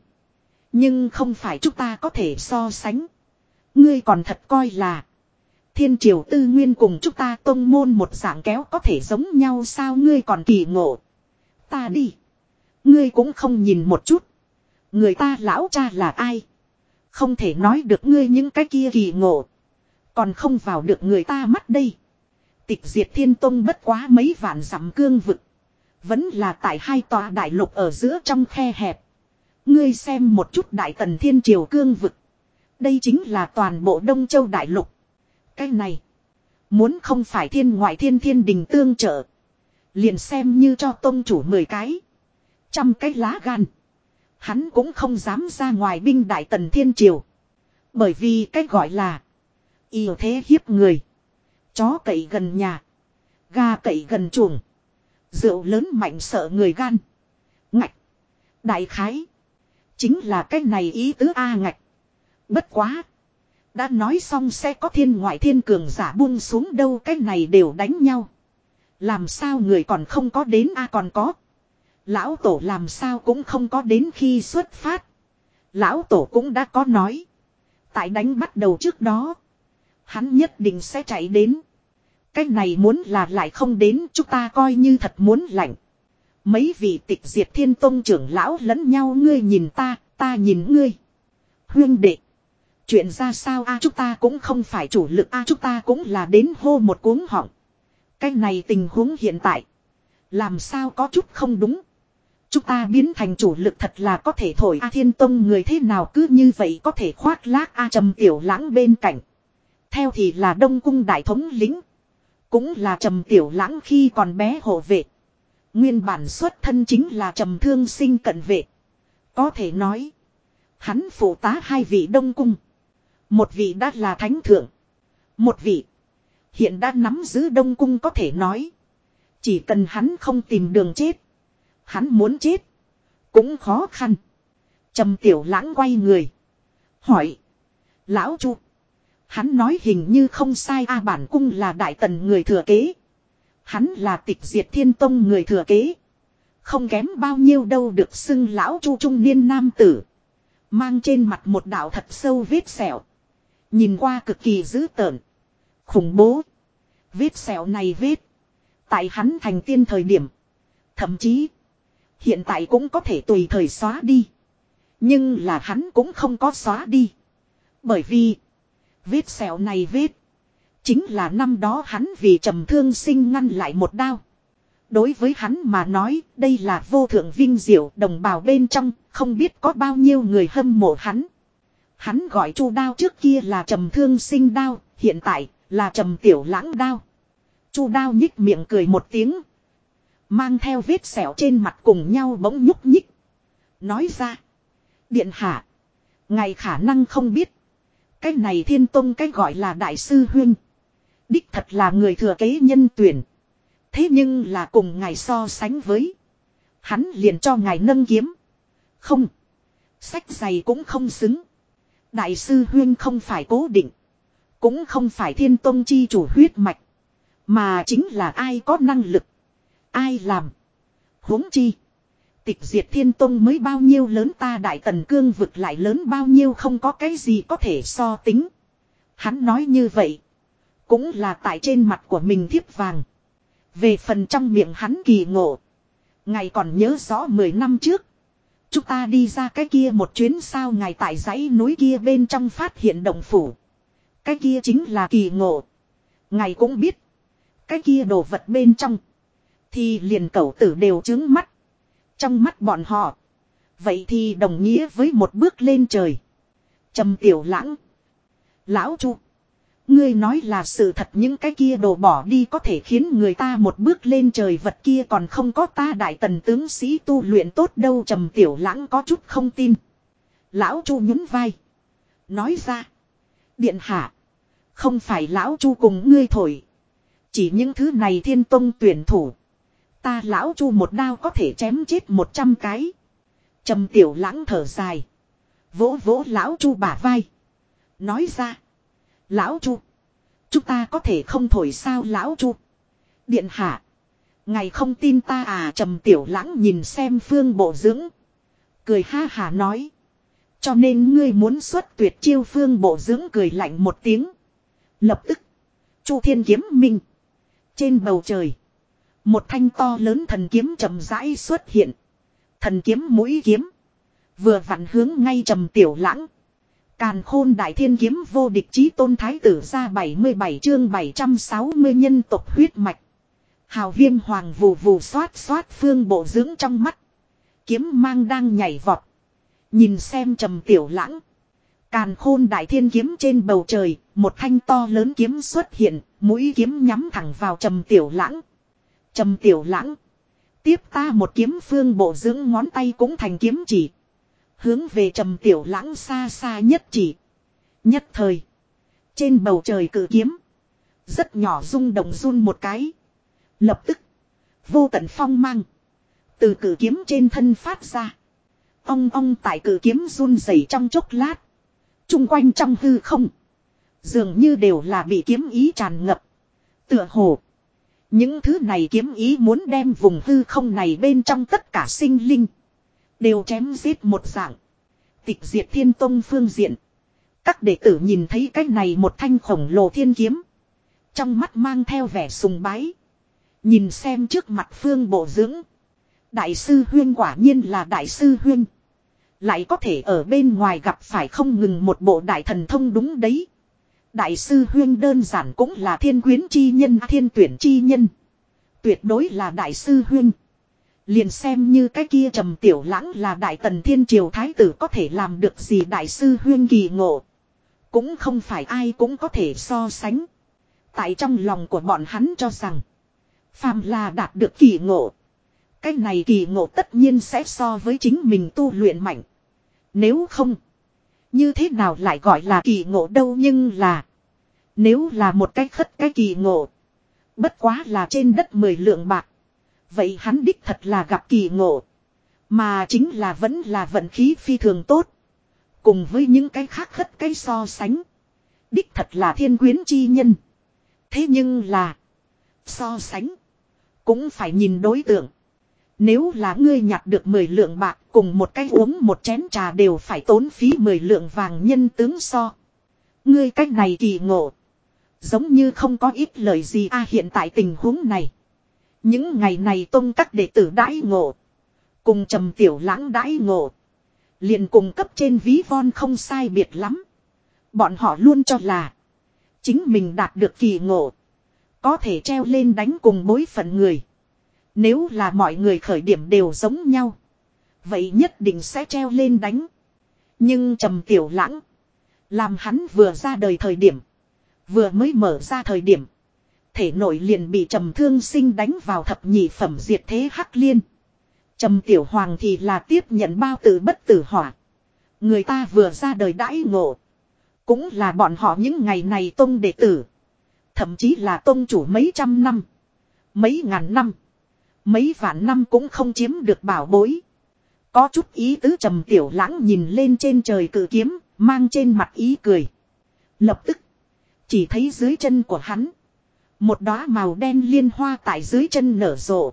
Nhưng không phải chúng ta có thể so sánh. Ngươi còn thật coi là. Thiên triều tư nguyên cùng chúng ta tông môn một dạng kéo có thể giống nhau sao ngươi còn kỳ ngộ. Ta đi. Ngươi cũng không nhìn một chút. Người ta lão cha là ai. Không thể nói được ngươi những cái kia kỳ ngộ. Còn không vào được người ta mắt đây. Tịch diệt thiên tông bất quá mấy vạn dặm cương vực. Vẫn là tại hai tòa đại lục ở giữa trong khe hẹp. Ngươi xem một chút đại tần thiên triều cương vực. Đây chính là toàn bộ Đông Châu đại lục. Cái này. Muốn không phải thiên ngoại thiên thiên đình tương trợ. Liền xem như cho tôn chủ 10 cái. Trăm cái lá gan. Hắn cũng không dám ra ngoài binh đại tần thiên triều. Bởi vì cái gọi là. Yêu thế hiếp người. Chó cậy gần nhà. Gà cậy gần chuồng. Rượu lớn mạnh sợ người gan. Ngạch. Đại khái. Chính là cái này ý tứ A ngạch. Bất quá. Đã nói xong sẽ có thiên ngoại thiên cường giả buông xuống đâu cái này đều đánh nhau. Làm sao người còn không có đến A còn có. Lão tổ làm sao cũng không có đến khi xuất phát. Lão tổ cũng đã có nói. Tại đánh bắt đầu trước đó. Hắn nhất định sẽ chạy đến. Cái này muốn là lại không đến, chúng ta coi như thật muốn lạnh. Mấy vị tịch diệt thiên tông trưởng lão lẫn nhau ngươi nhìn ta, ta nhìn ngươi. Huyên đệ. Chuyện ra sao a chúng ta cũng không phải chủ lực a chúng ta cũng là đến hô một cuống họng. Cái này tình huống hiện tại. Làm sao có chút không đúng. Chúng ta biến thành chủ lực thật là có thể thổi A Thiên Tông người thế nào cứ như vậy có thể khoác lác A Trầm Tiểu Lãng bên cạnh. Theo thì là Đông Cung Đại Thống lính. Cũng là trầm tiểu lãng khi còn bé hộ vệ. Nguyên bản xuất thân chính là trầm thương sinh cận vệ. Có thể nói. Hắn phụ tá hai vị đông cung. Một vị đã là thánh thượng. Một vị. Hiện đã nắm giữ đông cung có thể nói. Chỉ cần hắn không tìm đường chết. Hắn muốn chết. Cũng khó khăn. trầm tiểu lãng quay người. Hỏi. Lão chu. Hắn nói hình như không sai a, bản cung là đại tần người thừa kế. Hắn là tịch diệt thiên tông người thừa kế. Không kém bao nhiêu đâu được xưng lão chu trung niên nam tử. Mang trên mặt một đạo thật sâu vết sẹo. Nhìn qua cực kỳ dữ tợn. Khủng bố. Vết sẹo này vết. Tại hắn thành tiên thời điểm. Thậm chí. Hiện tại cũng có thể tùy thời xóa đi. Nhưng là hắn cũng không có xóa đi. Bởi vì. Vết sẹo này vết. Chính là năm đó hắn vì trầm thương sinh ngăn lại một đao. Đối với hắn mà nói, đây là vô thượng vinh diệu đồng bào bên trong, không biết có bao nhiêu người hâm mộ hắn. Hắn gọi chu đao trước kia là trầm thương sinh đao, hiện tại là trầm tiểu lãng đao. chu đao nhích miệng cười một tiếng. Mang theo vết sẹo trên mặt cùng nhau bỗng nhúc nhích. Nói ra. Điện hạ. Ngày khả năng không biết. Cái này thiên tông cái gọi là đại sư huyên. Đích thật là người thừa kế nhân tuyển. Thế nhưng là cùng ngài so sánh với. Hắn liền cho ngài nâng kiếm. Không. Sách giày cũng không xứng. Đại sư huyên không phải cố định. Cũng không phải thiên tông chi chủ huyết mạch. Mà chính là ai có năng lực. Ai làm. huống chi. Tịch diệt thiên tông mới bao nhiêu lớn ta đại tần cương vực lại lớn bao nhiêu không có cái gì có thể so tính. Hắn nói như vậy. Cũng là tại trên mặt của mình thiếp vàng. Về phần trong miệng hắn kỳ ngộ. Ngài còn nhớ rõ 10 năm trước. Chúng ta đi ra cái kia một chuyến sao ngài tại dãy núi kia bên trong phát hiện động phủ. Cái kia chính là kỳ ngộ. Ngài cũng biết. Cái kia đồ vật bên trong. Thì liền cẩu tử đều trướng mắt. Trong mắt bọn họ. Vậy thì đồng nghĩa với một bước lên trời. trầm tiểu lãng. Lão chu. Ngươi nói là sự thật những cái kia đồ bỏ đi có thể khiến người ta một bước lên trời, vật kia còn không có ta đại tần tướng sĩ tu luyện tốt đâu, trầm tiểu lãng có chút không tin. Lão chu nhún vai. Nói ra. Điện hạ. Không phải lão chu cùng ngươi thổi. Chỉ những thứ này thiên tông tuyển thủ. Ta lão chu một đao có thể chém chết một trăm cái. Trầm tiểu lãng thở dài. Vỗ vỗ lão chu bả vai. Nói ra. Lão chu. Chúng ta có thể không thổi sao lão chu. Điện hạ. Ngày không tin ta à trầm tiểu lãng nhìn xem phương bộ dưỡng. Cười ha hà nói. Cho nên ngươi muốn xuất tuyệt chiêu phương bộ dưỡng cười lạnh một tiếng. Lập tức. Chu thiên kiếm minh. Trên bầu trời. Một thanh to lớn thần kiếm trầm rãi xuất hiện. Thần kiếm mũi kiếm. Vừa vặn hướng ngay trầm tiểu lãng. Càn khôn đại thiên kiếm vô địch chí tôn thái tử ra 77 chương 760 nhân tộc huyết mạch. Hào viêm hoàng vù vù xoát xoát phương bộ dưỡng trong mắt. Kiếm mang đang nhảy vọt. Nhìn xem trầm tiểu lãng. Càn khôn đại thiên kiếm trên bầu trời, một thanh to lớn kiếm xuất hiện, mũi kiếm nhắm thẳng vào trầm tiểu lãng. Trầm tiểu lãng. Tiếp ta một kiếm phương bộ dưỡng ngón tay cũng thành kiếm chỉ. Hướng về trầm tiểu lãng xa xa nhất chỉ. Nhất thời. Trên bầu trời cử kiếm. Rất nhỏ rung động run một cái. Lập tức. Vô tận phong mang. Từ cử kiếm trên thân phát ra. Ong ong tại cử kiếm run rẩy trong chốc lát. Trung quanh trong hư không. Dường như đều là bị kiếm ý tràn ngập. Tựa hồ. Những thứ này kiếm ý muốn đem vùng hư không này bên trong tất cả sinh linh. Đều chém giết một dạng. Tịch diệt thiên tông phương diện. Các đệ tử nhìn thấy cái này một thanh khổng lồ thiên kiếm. Trong mắt mang theo vẻ sùng bái. Nhìn xem trước mặt phương bộ dưỡng. Đại sư Huyên quả nhiên là đại sư Huyên. Lại có thể ở bên ngoài gặp phải không ngừng một bộ đại thần thông đúng đấy. Đại sư Huyên đơn giản cũng là thiên quyến chi nhân, thiên tuyển chi nhân. Tuyệt đối là đại sư Huyên. Liền xem như cái kia trầm tiểu lãng là đại tần thiên triều thái tử có thể làm được gì đại sư huyên kỳ ngộ. Cũng không phải ai cũng có thể so sánh. Tại trong lòng của bọn hắn cho rằng. Phàm là đạt được kỳ ngộ. Cái này kỳ ngộ tất nhiên sẽ so với chính mình tu luyện mạnh. Nếu không. Như thế nào lại gọi là kỳ ngộ đâu nhưng là. Nếu là một cách khất cái kỳ ngộ. Bất quá là trên đất mười lượng bạc. Vậy hắn đích thật là gặp kỳ ngộ. Mà chính là vẫn là vận khí phi thường tốt. Cùng với những cái khác khất cái so sánh. Đích thật là thiên quyến chi nhân. Thế nhưng là. So sánh. Cũng phải nhìn đối tượng. Nếu là ngươi nhặt được 10 lượng bạc cùng một cái uống một chén trà đều phải tốn phí 10 lượng vàng nhân tướng so. Ngươi cách này kỳ ngộ. Giống như không có ít lời gì a hiện tại tình huống này. Những ngày này tôn các đệ tử đãi ngộ. Cùng trầm tiểu lãng đãi ngộ. liền cùng cấp trên ví von không sai biệt lắm. Bọn họ luôn cho là. Chính mình đạt được kỳ ngộ. Có thể treo lên đánh cùng bối phận người. Nếu là mọi người khởi điểm đều giống nhau. Vậy nhất định sẽ treo lên đánh. Nhưng trầm tiểu lãng. Làm hắn vừa ra đời thời điểm. Vừa mới mở ra thời điểm. Thể nội liền bị trầm thương sinh đánh vào thập nhị phẩm diệt thế hắc liên. Trầm tiểu hoàng thì là tiếp nhận bao tử bất tử hỏa. Người ta vừa ra đời đãi ngộ. Cũng là bọn họ những ngày này tôn đệ tử. Thậm chí là tôn chủ mấy trăm năm. Mấy ngàn năm. Mấy vạn năm cũng không chiếm được bảo bối. Có chút ý tứ trầm tiểu lãng nhìn lên trên trời cử kiếm, mang trên mặt ý cười. Lập tức, chỉ thấy dưới chân của hắn. Một đóa màu đen liên hoa tại dưới chân nở rộ.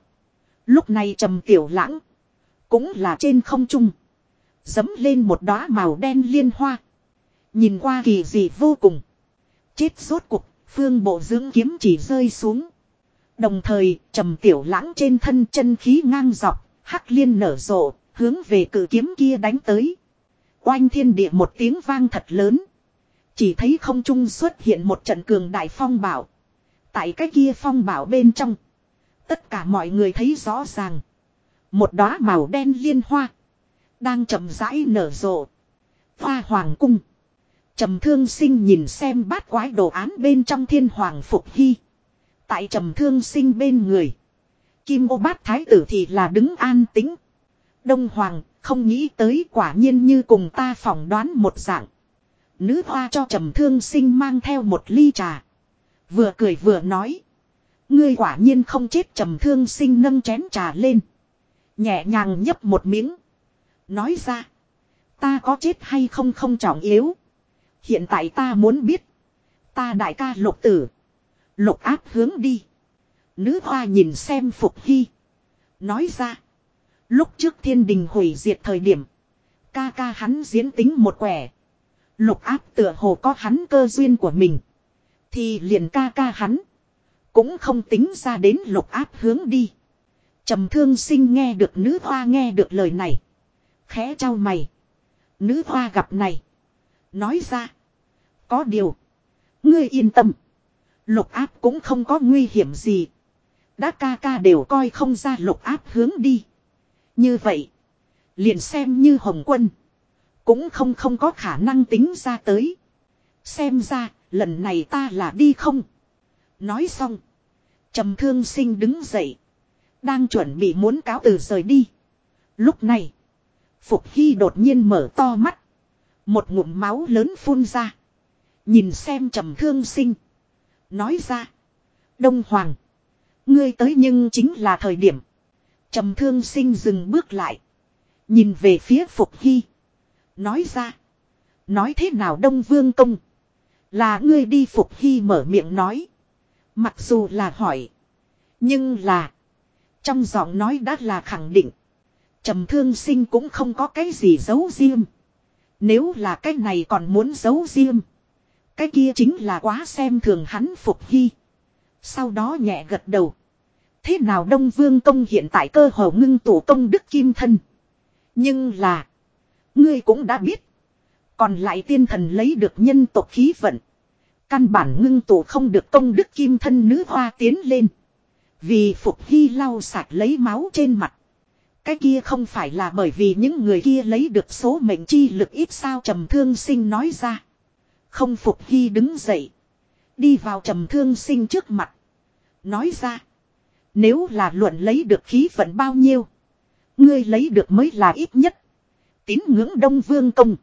Lúc này trầm tiểu lãng. Cũng là trên không trung. Dấm lên một đóa màu đen liên hoa. Nhìn qua kỳ dị vô cùng. Chết rốt cục, phương bộ dưỡng kiếm chỉ rơi xuống. Đồng thời, trầm tiểu lãng trên thân chân khí ngang dọc, hắc liên nở rộ, hướng về cử kiếm kia đánh tới. Oanh thiên địa một tiếng vang thật lớn. Chỉ thấy không trung xuất hiện một trận cường đại phong bảo. Tại cái kia phong bảo bên trong. Tất cả mọi người thấy rõ ràng. Một đóa màu đen liên hoa. Đang chậm rãi nở rộ. Hoa hoàng cung. Trầm thương sinh nhìn xem bát quái đồ án bên trong thiên hoàng phục hy. Tại trầm thương sinh bên người. Kim ô bát thái tử thì là đứng an tính. Đông hoàng, không nghĩ tới quả nhiên như cùng ta phỏng đoán một dạng. Nữ hoa cho trầm thương sinh mang theo một ly trà. Vừa cười vừa nói. Ngươi quả nhiên không chết trầm thương sinh nâng chén trà lên. Nhẹ nhàng nhấp một miếng. Nói ra. Ta có chết hay không không trọng yếu. Hiện tại ta muốn biết. Ta đại ca lục tử. Lục áp hướng đi. Nữ hoa nhìn xem Phục Hy. Nói ra. Lúc trước thiên đình hủy diệt thời điểm. Ca ca hắn diễn tính một quẻ. Lục áp tựa hồ có hắn cơ duyên của mình. Thì liền ca ca hắn. Cũng không tính ra đến lục áp hướng đi. trầm thương sinh nghe được nữ hoa nghe được lời này. Khẽ trao mày. Nữ hoa gặp này. Nói ra. Có điều. Ngươi yên tâm. Lục áp cũng không có nguy hiểm gì. Đã ca ca đều coi không ra lục áp hướng đi. Như vậy. Liền xem như hồng quân. Cũng không không có khả năng tính ra tới. Xem ra lần này ta là đi không. Nói xong. trầm thương sinh đứng dậy. Đang chuẩn bị muốn cáo từ rời đi. Lúc này. Phục Hy đột nhiên mở to mắt. Một ngụm máu lớn phun ra. Nhìn xem trầm thương sinh. Nói ra. Đông Hoàng. Ngươi tới nhưng chính là thời điểm. trầm thương sinh dừng bước lại. Nhìn về phía Phục Hy. Nói ra. Nói thế nào Đông Vương Công. Là ngươi đi Phục Hy mở miệng nói. Mặc dù là hỏi. Nhưng là. Trong giọng nói đã là khẳng định. trầm thương sinh cũng không có cái gì giấu riêng. Nếu là cái này còn muốn giấu riêng. Cái kia chính là quá xem thường hắn Phục Hy. Sau đó nhẹ gật đầu. Thế nào Đông Vương Công hiện tại cơ hồ ngưng tụ công đức kim thân. Nhưng là. Ngươi cũng đã biết. Còn lại tiên thần lấy được nhân tộc khí vận. Căn bản ngưng tụ không được công đức kim thân nữ hoa tiến lên. Vì Phục Hy lau sạch lấy máu trên mặt. Cái kia không phải là bởi vì những người kia lấy được số mệnh chi lực ít sao trầm thương sinh nói ra. Không Phục Hy đứng dậy. Đi vào trầm thương sinh trước mặt. Nói ra. Nếu là luận lấy được khí vận bao nhiêu. Ngươi lấy được mới là ít nhất. Tín ngưỡng đông vương công.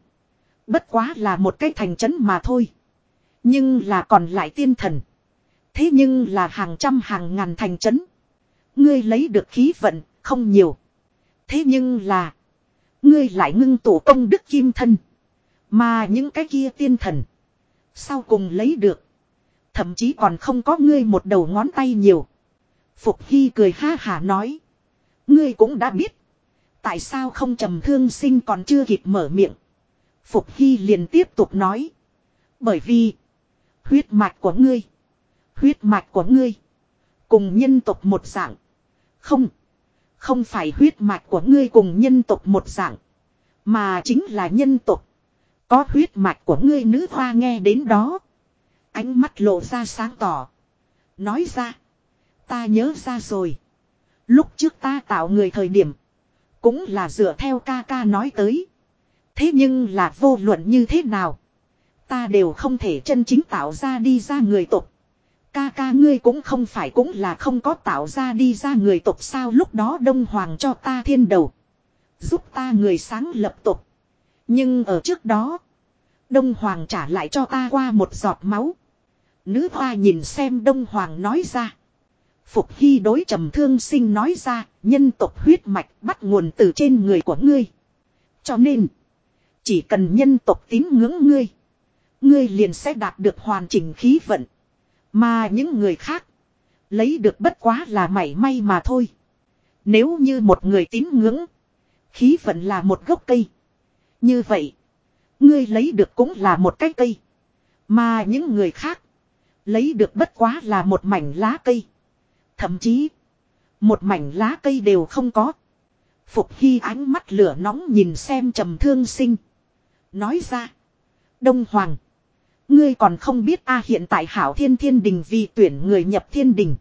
Bất quá là một cái thành trấn mà thôi. Nhưng là còn lại tiên thần. Thế nhưng là hàng trăm hàng ngàn thành trấn. Ngươi lấy được khí vận, không nhiều. Thế nhưng là. Ngươi lại ngưng tổ công đức kim thân. Mà những cái kia tiên thần. Sau cùng lấy được. Thậm chí còn không có ngươi một đầu ngón tay nhiều. Phục Hy cười ha hả nói. Ngươi cũng đã biết. Tại sao không trầm thương sinh còn chưa kịp mở miệng. Phục Hy liền tiếp tục nói. Bởi vì. Huyết mạch của ngươi. Huyết mạch của ngươi. Cùng nhân tộc một dạng. Không. Không phải huyết mạch của ngươi cùng nhân tộc một dạng. Mà chính là nhân tộc. Có huyết mạch của ngươi nữ hoa nghe đến đó. Ánh mắt lộ ra sáng tỏ. Nói ra. Ta nhớ ra rồi. Lúc trước ta tạo người thời điểm. Cũng là dựa theo ca ca nói tới. Thế nhưng là vô luận như thế nào. Ta đều không thể chân chính tạo ra đi ra người tục. Ca ca ngươi cũng không phải cũng là không có tạo ra đi ra người tục sao lúc đó Đông Hoàng cho ta thiên đầu. Giúp ta người sáng lập tục. Nhưng ở trước đó. Đông Hoàng trả lại cho ta qua một giọt máu. Nữ hoa nhìn xem Đông Hoàng nói ra. Phục Hy đối trầm thương sinh nói ra, nhân tộc huyết mạch bắt nguồn từ trên người của ngươi. Cho nên, chỉ cần nhân tộc tín ngưỡng ngươi, ngươi liền sẽ đạt được hoàn chỉnh khí vận. Mà những người khác, lấy được bất quá là mảy may mà thôi. Nếu như một người tín ngưỡng, khí vận là một gốc cây. Như vậy, ngươi lấy được cũng là một cái cây. Mà những người khác, lấy được bất quá là một mảnh lá cây. Thậm chí, một mảnh lá cây đều không có. Phục Hy ánh mắt lửa nóng nhìn xem trầm thương sinh. Nói ra. Đông Hoàng. Ngươi còn không biết a hiện tại hảo thiên thiên đình vì tuyển người nhập thiên đình.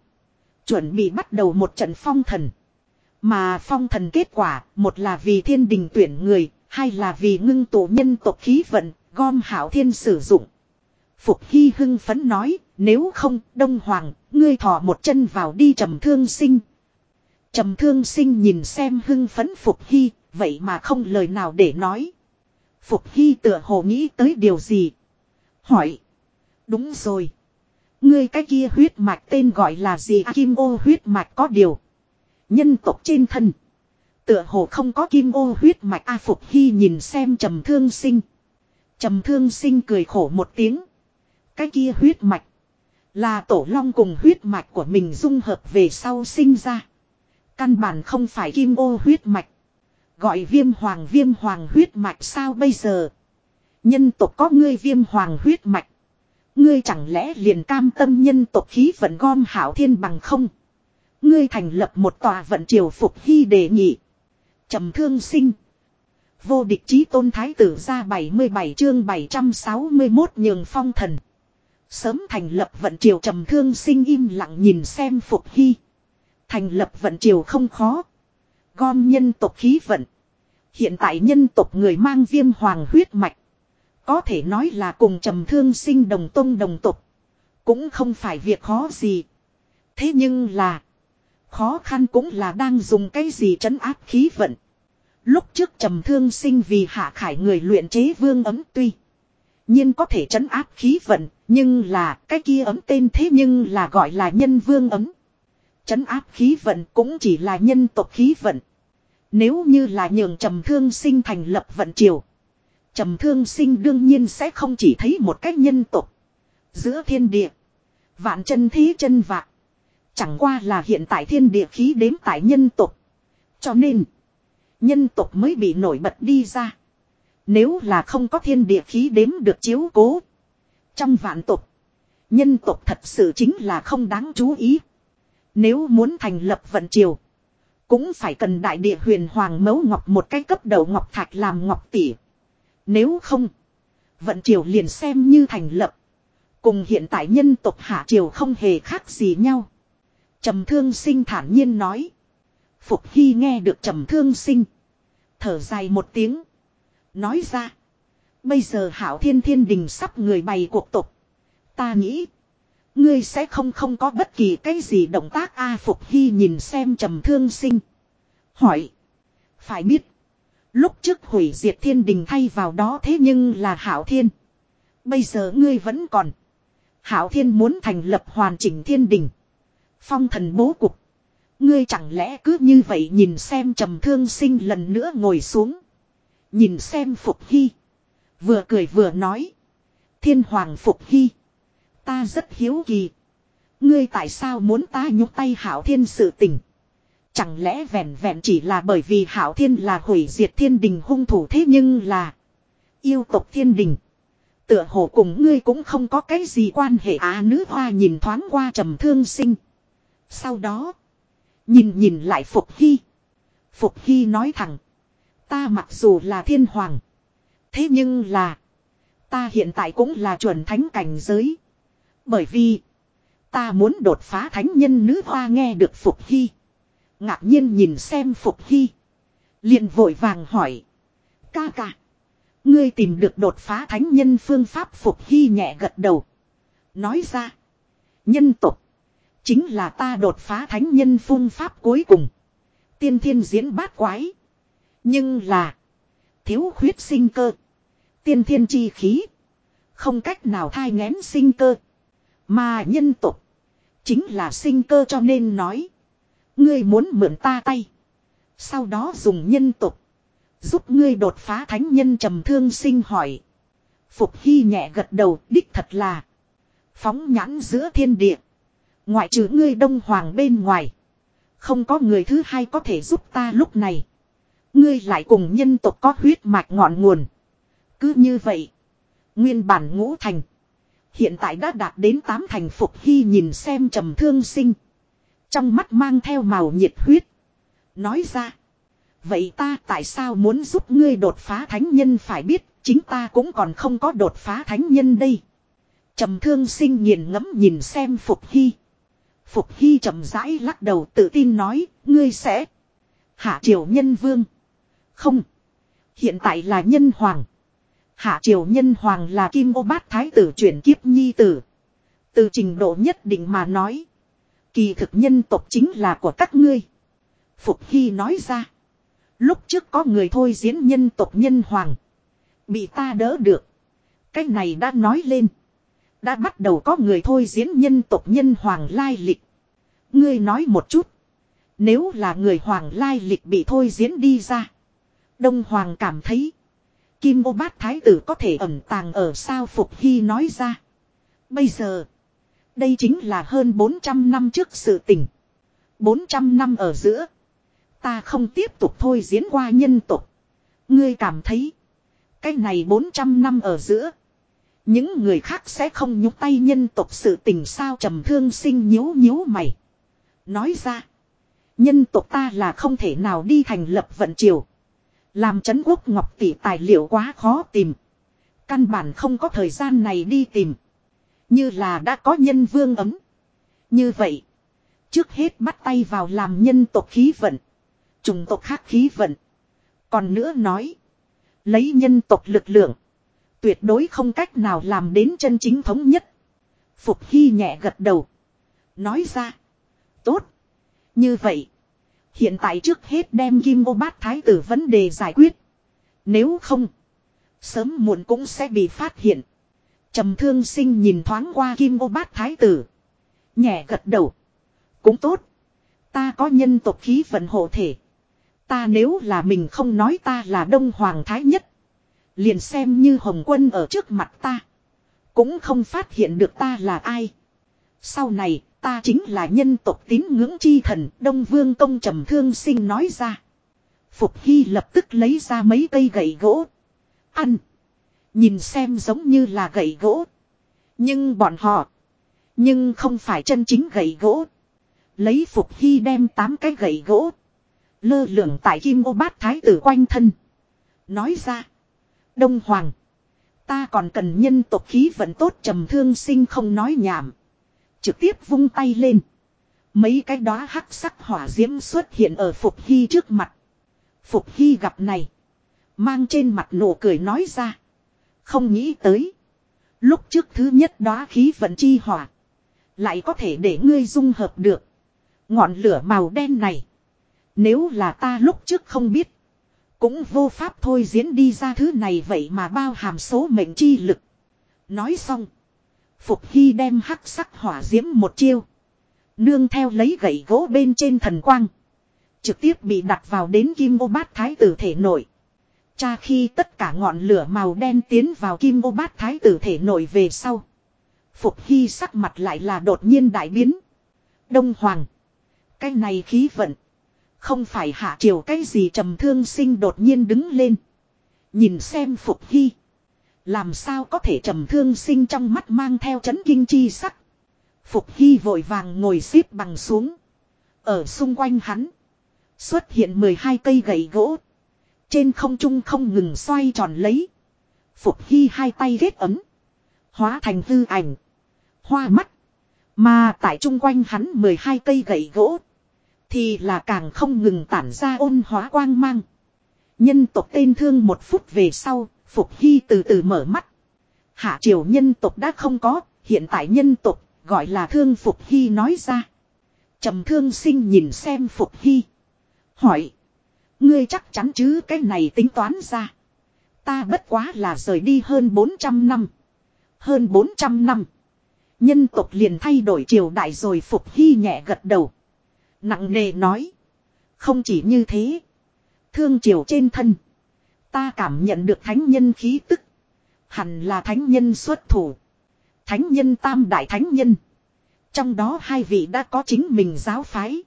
Chuẩn bị bắt đầu một trận phong thần. Mà phong thần kết quả, một là vì thiên đình tuyển người, hai là vì ngưng tụ nhân tộc khí vận, gom hảo thiên sử dụng. Phục Hy hưng phấn nói, nếu không, Đông Hoàng, ngươi thò một chân vào đi trầm thương sinh. Trầm thương sinh nhìn xem hưng phấn Phục Hy, vậy mà không lời nào để nói. Phục Hy tựa hồ nghĩ tới điều gì? Hỏi. Đúng rồi. Ngươi cái kia huyết mạch tên gọi là gì à, kim ô huyết mạch có điều. Nhân tộc trên thân. Tựa hồ không có kim ô huyết mạch A Phục Hy nhìn xem trầm thương sinh. Trầm thương sinh cười khổ một tiếng. Cái kia huyết mạch. Là tổ long cùng huyết mạch của mình dung hợp về sau sinh ra. Căn bản không phải kim ô huyết mạch. Gọi viêm hoàng viêm hoàng huyết mạch sao bây giờ. Nhân tộc có ngươi viêm hoàng huyết mạch. Ngươi chẳng lẽ liền cam tâm nhân tộc khí vận gom hảo thiên bằng không. Ngươi thành lập một tòa vận triều phục hy đề nhị trầm thương sinh. Vô địch chí tôn thái tử ra 77 chương 761 nhường phong thần. Sớm thành lập vận triều trầm thương sinh im lặng nhìn xem Phục Hy. Thành lập vận triều không khó. Gom nhân tộc khí vận. Hiện tại nhân tộc người mang viêm hoàng huyết mạch. Có thể nói là cùng trầm thương sinh đồng tông đồng tộc Cũng không phải việc khó gì. Thế nhưng là. Khó khăn cũng là đang dùng cái gì trấn áp khí vận. Lúc trước trầm thương sinh vì hạ khải người luyện chế vương ấm tuy nhiên có thể trấn áp khí vận, nhưng là cái kia ấm tên thế nhưng là gọi là nhân vương ấm chấn áp khí vận cũng chỉ là nhân tộc khí vận. Nếu như là nhường trầm thương sinh thành lập vận triều. Trầm thương sinh đương nhiên sẽ không chỉ thấy một cách nhân tộc. Giữa thiên địa. Vạn chân thí chân vạn. Chẳng qua là hiện tại thiên địa khí đếm tại nhân tộc. Cho nên. Nhân tộc mới bị nổi bật đi ra. Nếu là không có thiên địa khí đếm được chiếu cố. Trong vạn tộc, Nhân tộc thật sự chính là không đáng chú ý. Nếu muốn thành lập vận triều. Cũng phải cần đại địa huyền hoàng mấu ngọc một cái cấp đầu ngọc thạch làm ngọc tỷ. Nếu không. Vận triều liền xem như thành lập. Cùng hiện tại nhân tộc hạ triều không hề khác gì nhau. Trầm thương sinh thản nhiên nói. Phục Hy nghe được trầm thương sinh. Thở dài một tiếng. Nói ra. Bây giờ hảo thiên thiên đình sắp người bày cuộc tục. Ta nghĩ. Ngươi sẽ không không có bất kỳ cái gì động tác A Phục Hy nhìn xem trầm thương sinh. Hỏi. Phải biết. Lúc trước hủy diệt thiên đình thay vào đó thế nhưng là hảo thiên. Bây giờ ngươi vẫn còn. Hảo thiên muốn thành lập hoàn chỉnh thiên đình. Phong thần bố cục. Ngươi chẳng lẽ cứ như vậy nhìn xem trầm thương sinh lần nữa ngồi xuống. Nhìn xem Phục Hy. Vừa cười vừa nói. Thiên Hoàng Phục Hy. Ta rất hiếu kỳ. Ngươi tại sao muốn ta nhúc tay hảo thiên sự tình. Chẳng lẽ vẹn vẹn chỉ là bởi vì hảo thiên là hủy diệt thiên đình hung thủ thế nhưng là. Yêu tộc thiên đình. Tựa hồ cùng ngươi cũng không có cái gì quan hệ á nữ hoa nhìn thoáng qua trầm thương sinh. Sau đó. Nhìn nhìn lại Phục Hy. Phục Hy nói thẳng. Ta mặc dù là thiên hoàng. Thế nhưng là. Ta hiện tại cũng là chuẩn thánh cảnh giới. Bởi vì. Ta muốn đột phá thánh nhân nữ hoa nghe được Phục Hy. Ngạc nhiên nhìn xem Phục Hy. liền vội vàng hỏi. Ca ca. Ngươi tìm được đột phá thánh nhân phương pháp Phục Hy nhẹ gật đầu. Nói ra. Nhân tục. Chính là ta đột phá thánh nhân phương pháp cuối cùng. Tiên thiên diễn bát quái. Nhưng là. Thiếu khuyết sinh cơ. Tiên thiên chi khí. Không cách nào thai ngén sinh cơ. Mà nhân tục. Chính là sinh cơ cho nên nói. Ngươi muốn mượn ta tay. Sau đó dùng nhân tục. Giúp ngươi đột phá thánh nhân trầm thương sinh hỏi. Phục Hy nhẹ gật đầu, đích thật là. Phóng nhãn giữa thiên địa. Ngoại trừ ngươi đông hoàng bên ngoài. Không có người thứ hai có thể giúp ta lúc này. Ngươi lại cùng nhân tộc có huyết mạch ngọn nguồn. Cứ như vậy. Nguyên bản ngũ thành. Hiện tại đã đạt đến tám thành phục hy nhìn xem trầm thương sinh. Trong mắt mang theo màu nhiệt huyết. Nói ra. Vậy ta tại sao muốn giúp ngươi đột phá thánh nhân phải biết chính ta cũng còn không có đột phá thánh nhân đây. Trầm thương sinh nghiền ngẫm nhìn xem Phục Hy. Phục Hy chậm rãi lắc đầu tự tin nói, ngươi sẽ hạ triều nhân vương. Không. Hiện tại là nhân hoàng. Hạ triều nhân hoàng là kim ô bát thái tử chuyển kiếp nhi tử. Từ trình độ nhất định mà nói. Kỳ thực nhân tộc chính là của các ngươi. Phục Hy nói ra. Lúc trước có người thôi diễn nhân tộc nhân hoàng. Bị ta đỡ được. Cái này đã nói lên. Đã bắt đầu có người thôi diễn nhân tộc nhân hoàng lai lịch. Ngươi nói một chút. Nếu là người hoàng lai lịch bị thôi diễn đi ra. Đông hoàng cảm thấy. Kim ô bát thái tử có thể ẩn tàng ở sao Phục Hy nói ra. Bây giờ. Đây chính là hơn 400 năm trước sự tình. 400 năm ở giữa. Ta không tiếp tục thôi diễn qua nhân tục. Ngươi cảm thấy. Cái này 400 năm ở giữa. Những người khác sẽ không nhúc tay nhân tục sự tình sao trầm thương sinh nhíu nhíu mày. Nói ra. Nhân tục ta là không thể nào đi thành lập vận triều. Làm chấn quốc ngọc tỷ tài liệu quá khó tìm. Căn bản không có thời gian này đi tìm. Như là đã có nhân vương ấm. Như vậy. Trước hết bắt tay vào làm nhân tộc khí vận. Trùng tộc khác khí vận. Còn nữa nói. Lấy nhân tộc lực lượng. Tuyệt đối không cách nào làm đến chân chính thống nhất. Phục Hy nhẹ gật đầu. Nói ra. Tốt. Như vậy. Hiện tại trước hết đem Kim Ô Bát Thái tử vấn đề giải quyết. Nếu không. Sớm muộn cũng sẽ bị phát hiện. trầm thương sinh nhìn thoáng qua Kim Ô Bát Thái tử. Nhẹ gật đầu. Cũng tốt. Ta có nhân tộc khí vận hộ thể. Ta nếu là mình không nói ta là Đông Hoàng Thái Nhất. Liền xem như Hồng Quân ở trước mặt ta. Cũng không phát hiện được ta là ai. Sau này ta chính là nhân tộc tín ngưỡng chi thần, Đông Vương Công trầm thương sinh nói ra. Phục Hy lập tức lấy ra mấy cây gậy gỗ. Ăn. Nhìn xem giống như là gậy gỗ. Nhưng bọn họ. Nhưng không phải chân chính gậy gỗ. Lấy Phục Hy đem tám cái gậy gỗ. Lơ lửng tại kim ô bát thái tử quanh thân. Nói ra. Đông Hoàng. Ta còn cần nhân tộc khí vận tốt trầm thương sinh không nói nhảm. Trực tiếp vung tay lên. Mấy cái đó hắc sắc hỏa diễm xuất hiện ở Phục Hy trước mặt. Phục Hy gặp này. Mang trên mặt nụ cười nói ra. Không nghĩ tới. Lúc trước thứ nhất đó khí vận chi hỏa. Lại có thể để ngươi dung hợp được. Ngọn lửa màu đen này. Nếu là ta lúc trước không biết. Cũng vô pháp thôi diễn đi ra thứ này vậy mà bao hàm số mệnh chi lực. Nói xong. Phục Hy đem hắc sắc hỏa diễm một chiêu. Nương theo lấy gậy gỗ bên trên thần quang. Trực tiếp bị đặt vào đến kim ô bát thái tử thể nội. Cha khi tất cả ngọn lửa màu đen tiến vào kim ô bát thái tử thể nội về sau. Phục Hy sắc mặt lại là đột nhiên đại biến. Đông Hoàng. Cái này khí vận. Không phải hạ triều cái gì trầm thương sinh đột nhiên đứng lên. Nhìn xem Phục Hy. Làm sao có thể trầm thương sinh trong mắt mang theo chấn kinh chi sắc. Phục Hy vội vàng ngồi xếp bằng xuống. Ở xung quanh hắn. Xuất hiện 12 cây gậy gỗ. Trên không trung không ngừng xoay tròn lấy. Phục Hy hai tay ghét ấm. Hóa thành hư ảnh. Hoa mắt. Mà tại chung quanh hắn 12 cây gậy gỗ. Thì là càng không ngừng tản ra ôn hóa quang mang. Nhân tộc tên thương một phút về sau, Phục Hy từ từ mở mắt. Hạ triều nhân tộc đã không có, hiện tại nhân tộc gọi là thương Phục Hy nói ra. trầm thương sinh nhìn xem Phục Hy. Hỏi. Ngươi chắc chắn chứ cái này tính toán ra. Ta bất quá là rời đi hơn 400 năm. Hơn 400 năm. Nhân tộc liền thay đổi triều đại rồi Phục Hy nhẹ gật đầu. Nặng nề nói. Không chỉ như thế. Thương triều trên thân. Ta cảm nhận được thánh nhân khí tức. Hẳn là thánh nhân xuất thủ. Thánh nhân tam đại thánh nhân. Trong đó hai vị đã có chính mình giáo phái.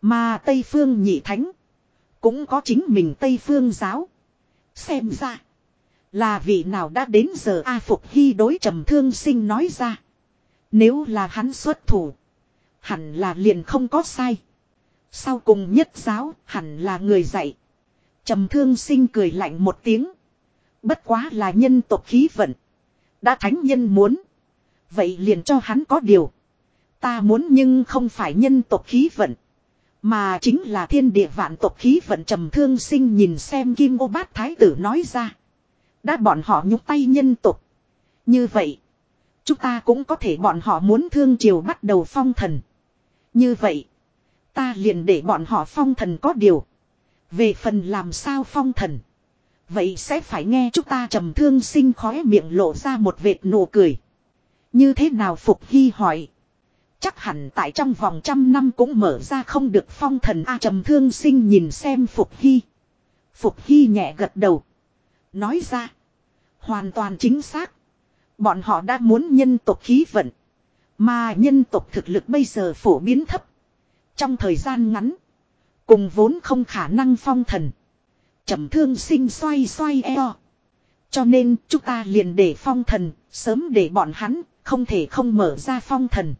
Mà Tây Phương nhị thánh. Cũng có chính mình Tây Phương giáo. Xem ra. Là vị nào đã đến giờ A Phục Hy đối trầm thương sinh nói ra. Nếu là hắn xuất thủ. Hẳn là liền không có sai. Sau cùng nhất giáo hẳn là người dạy trầm thương sinh cười lạnh một tiếng. Bất quá là nhân tộc khí vận. Đã thánh nhân muốn. Vậy liền cho hắn có điều. Ta muốn nhưng không phải nhân tộc khí vận. Mà chính là thiên địa vạn tộc khí vận trầm thương sinh nhìn xem kim ô bát thái tử nói ra. Đã bọn họ nhúc tay nhân tộc. Như vậy. Chúng ta cũng có thể bọn họ muốn thương triều bắt đầu phong thần. Như vậy. Ta liền để bọn họ phong thần có điều. Về phần làm sao phong thần. Vậy sẽ phải nghe chúng ta trầm thương sinh khóe miệng lộ ra một vệt nụ cười. Như thế nào Phục Hy hỏi. Chắc hẳn tại trong vòng trăm năm cũng mở ra không được phong thần A trầm thương sinh nhìn xem Phục Hy. Phục Hy nhẹ gật đầu. Nói ra. Hoàn toàn chính xác. Bọn họ đã muốn nhân tộc khí vận. Mà nhân tộc thực lực bây giờ phổ biến thấp. Trong thời gian ngắn. Cùng vốn không khả năng phong thần. Trầm thương sinh xoay xoay eo. Cho nên chúng ta liền để phong thần. Sớm để bọn hắn, không thể không mở ra phong thần.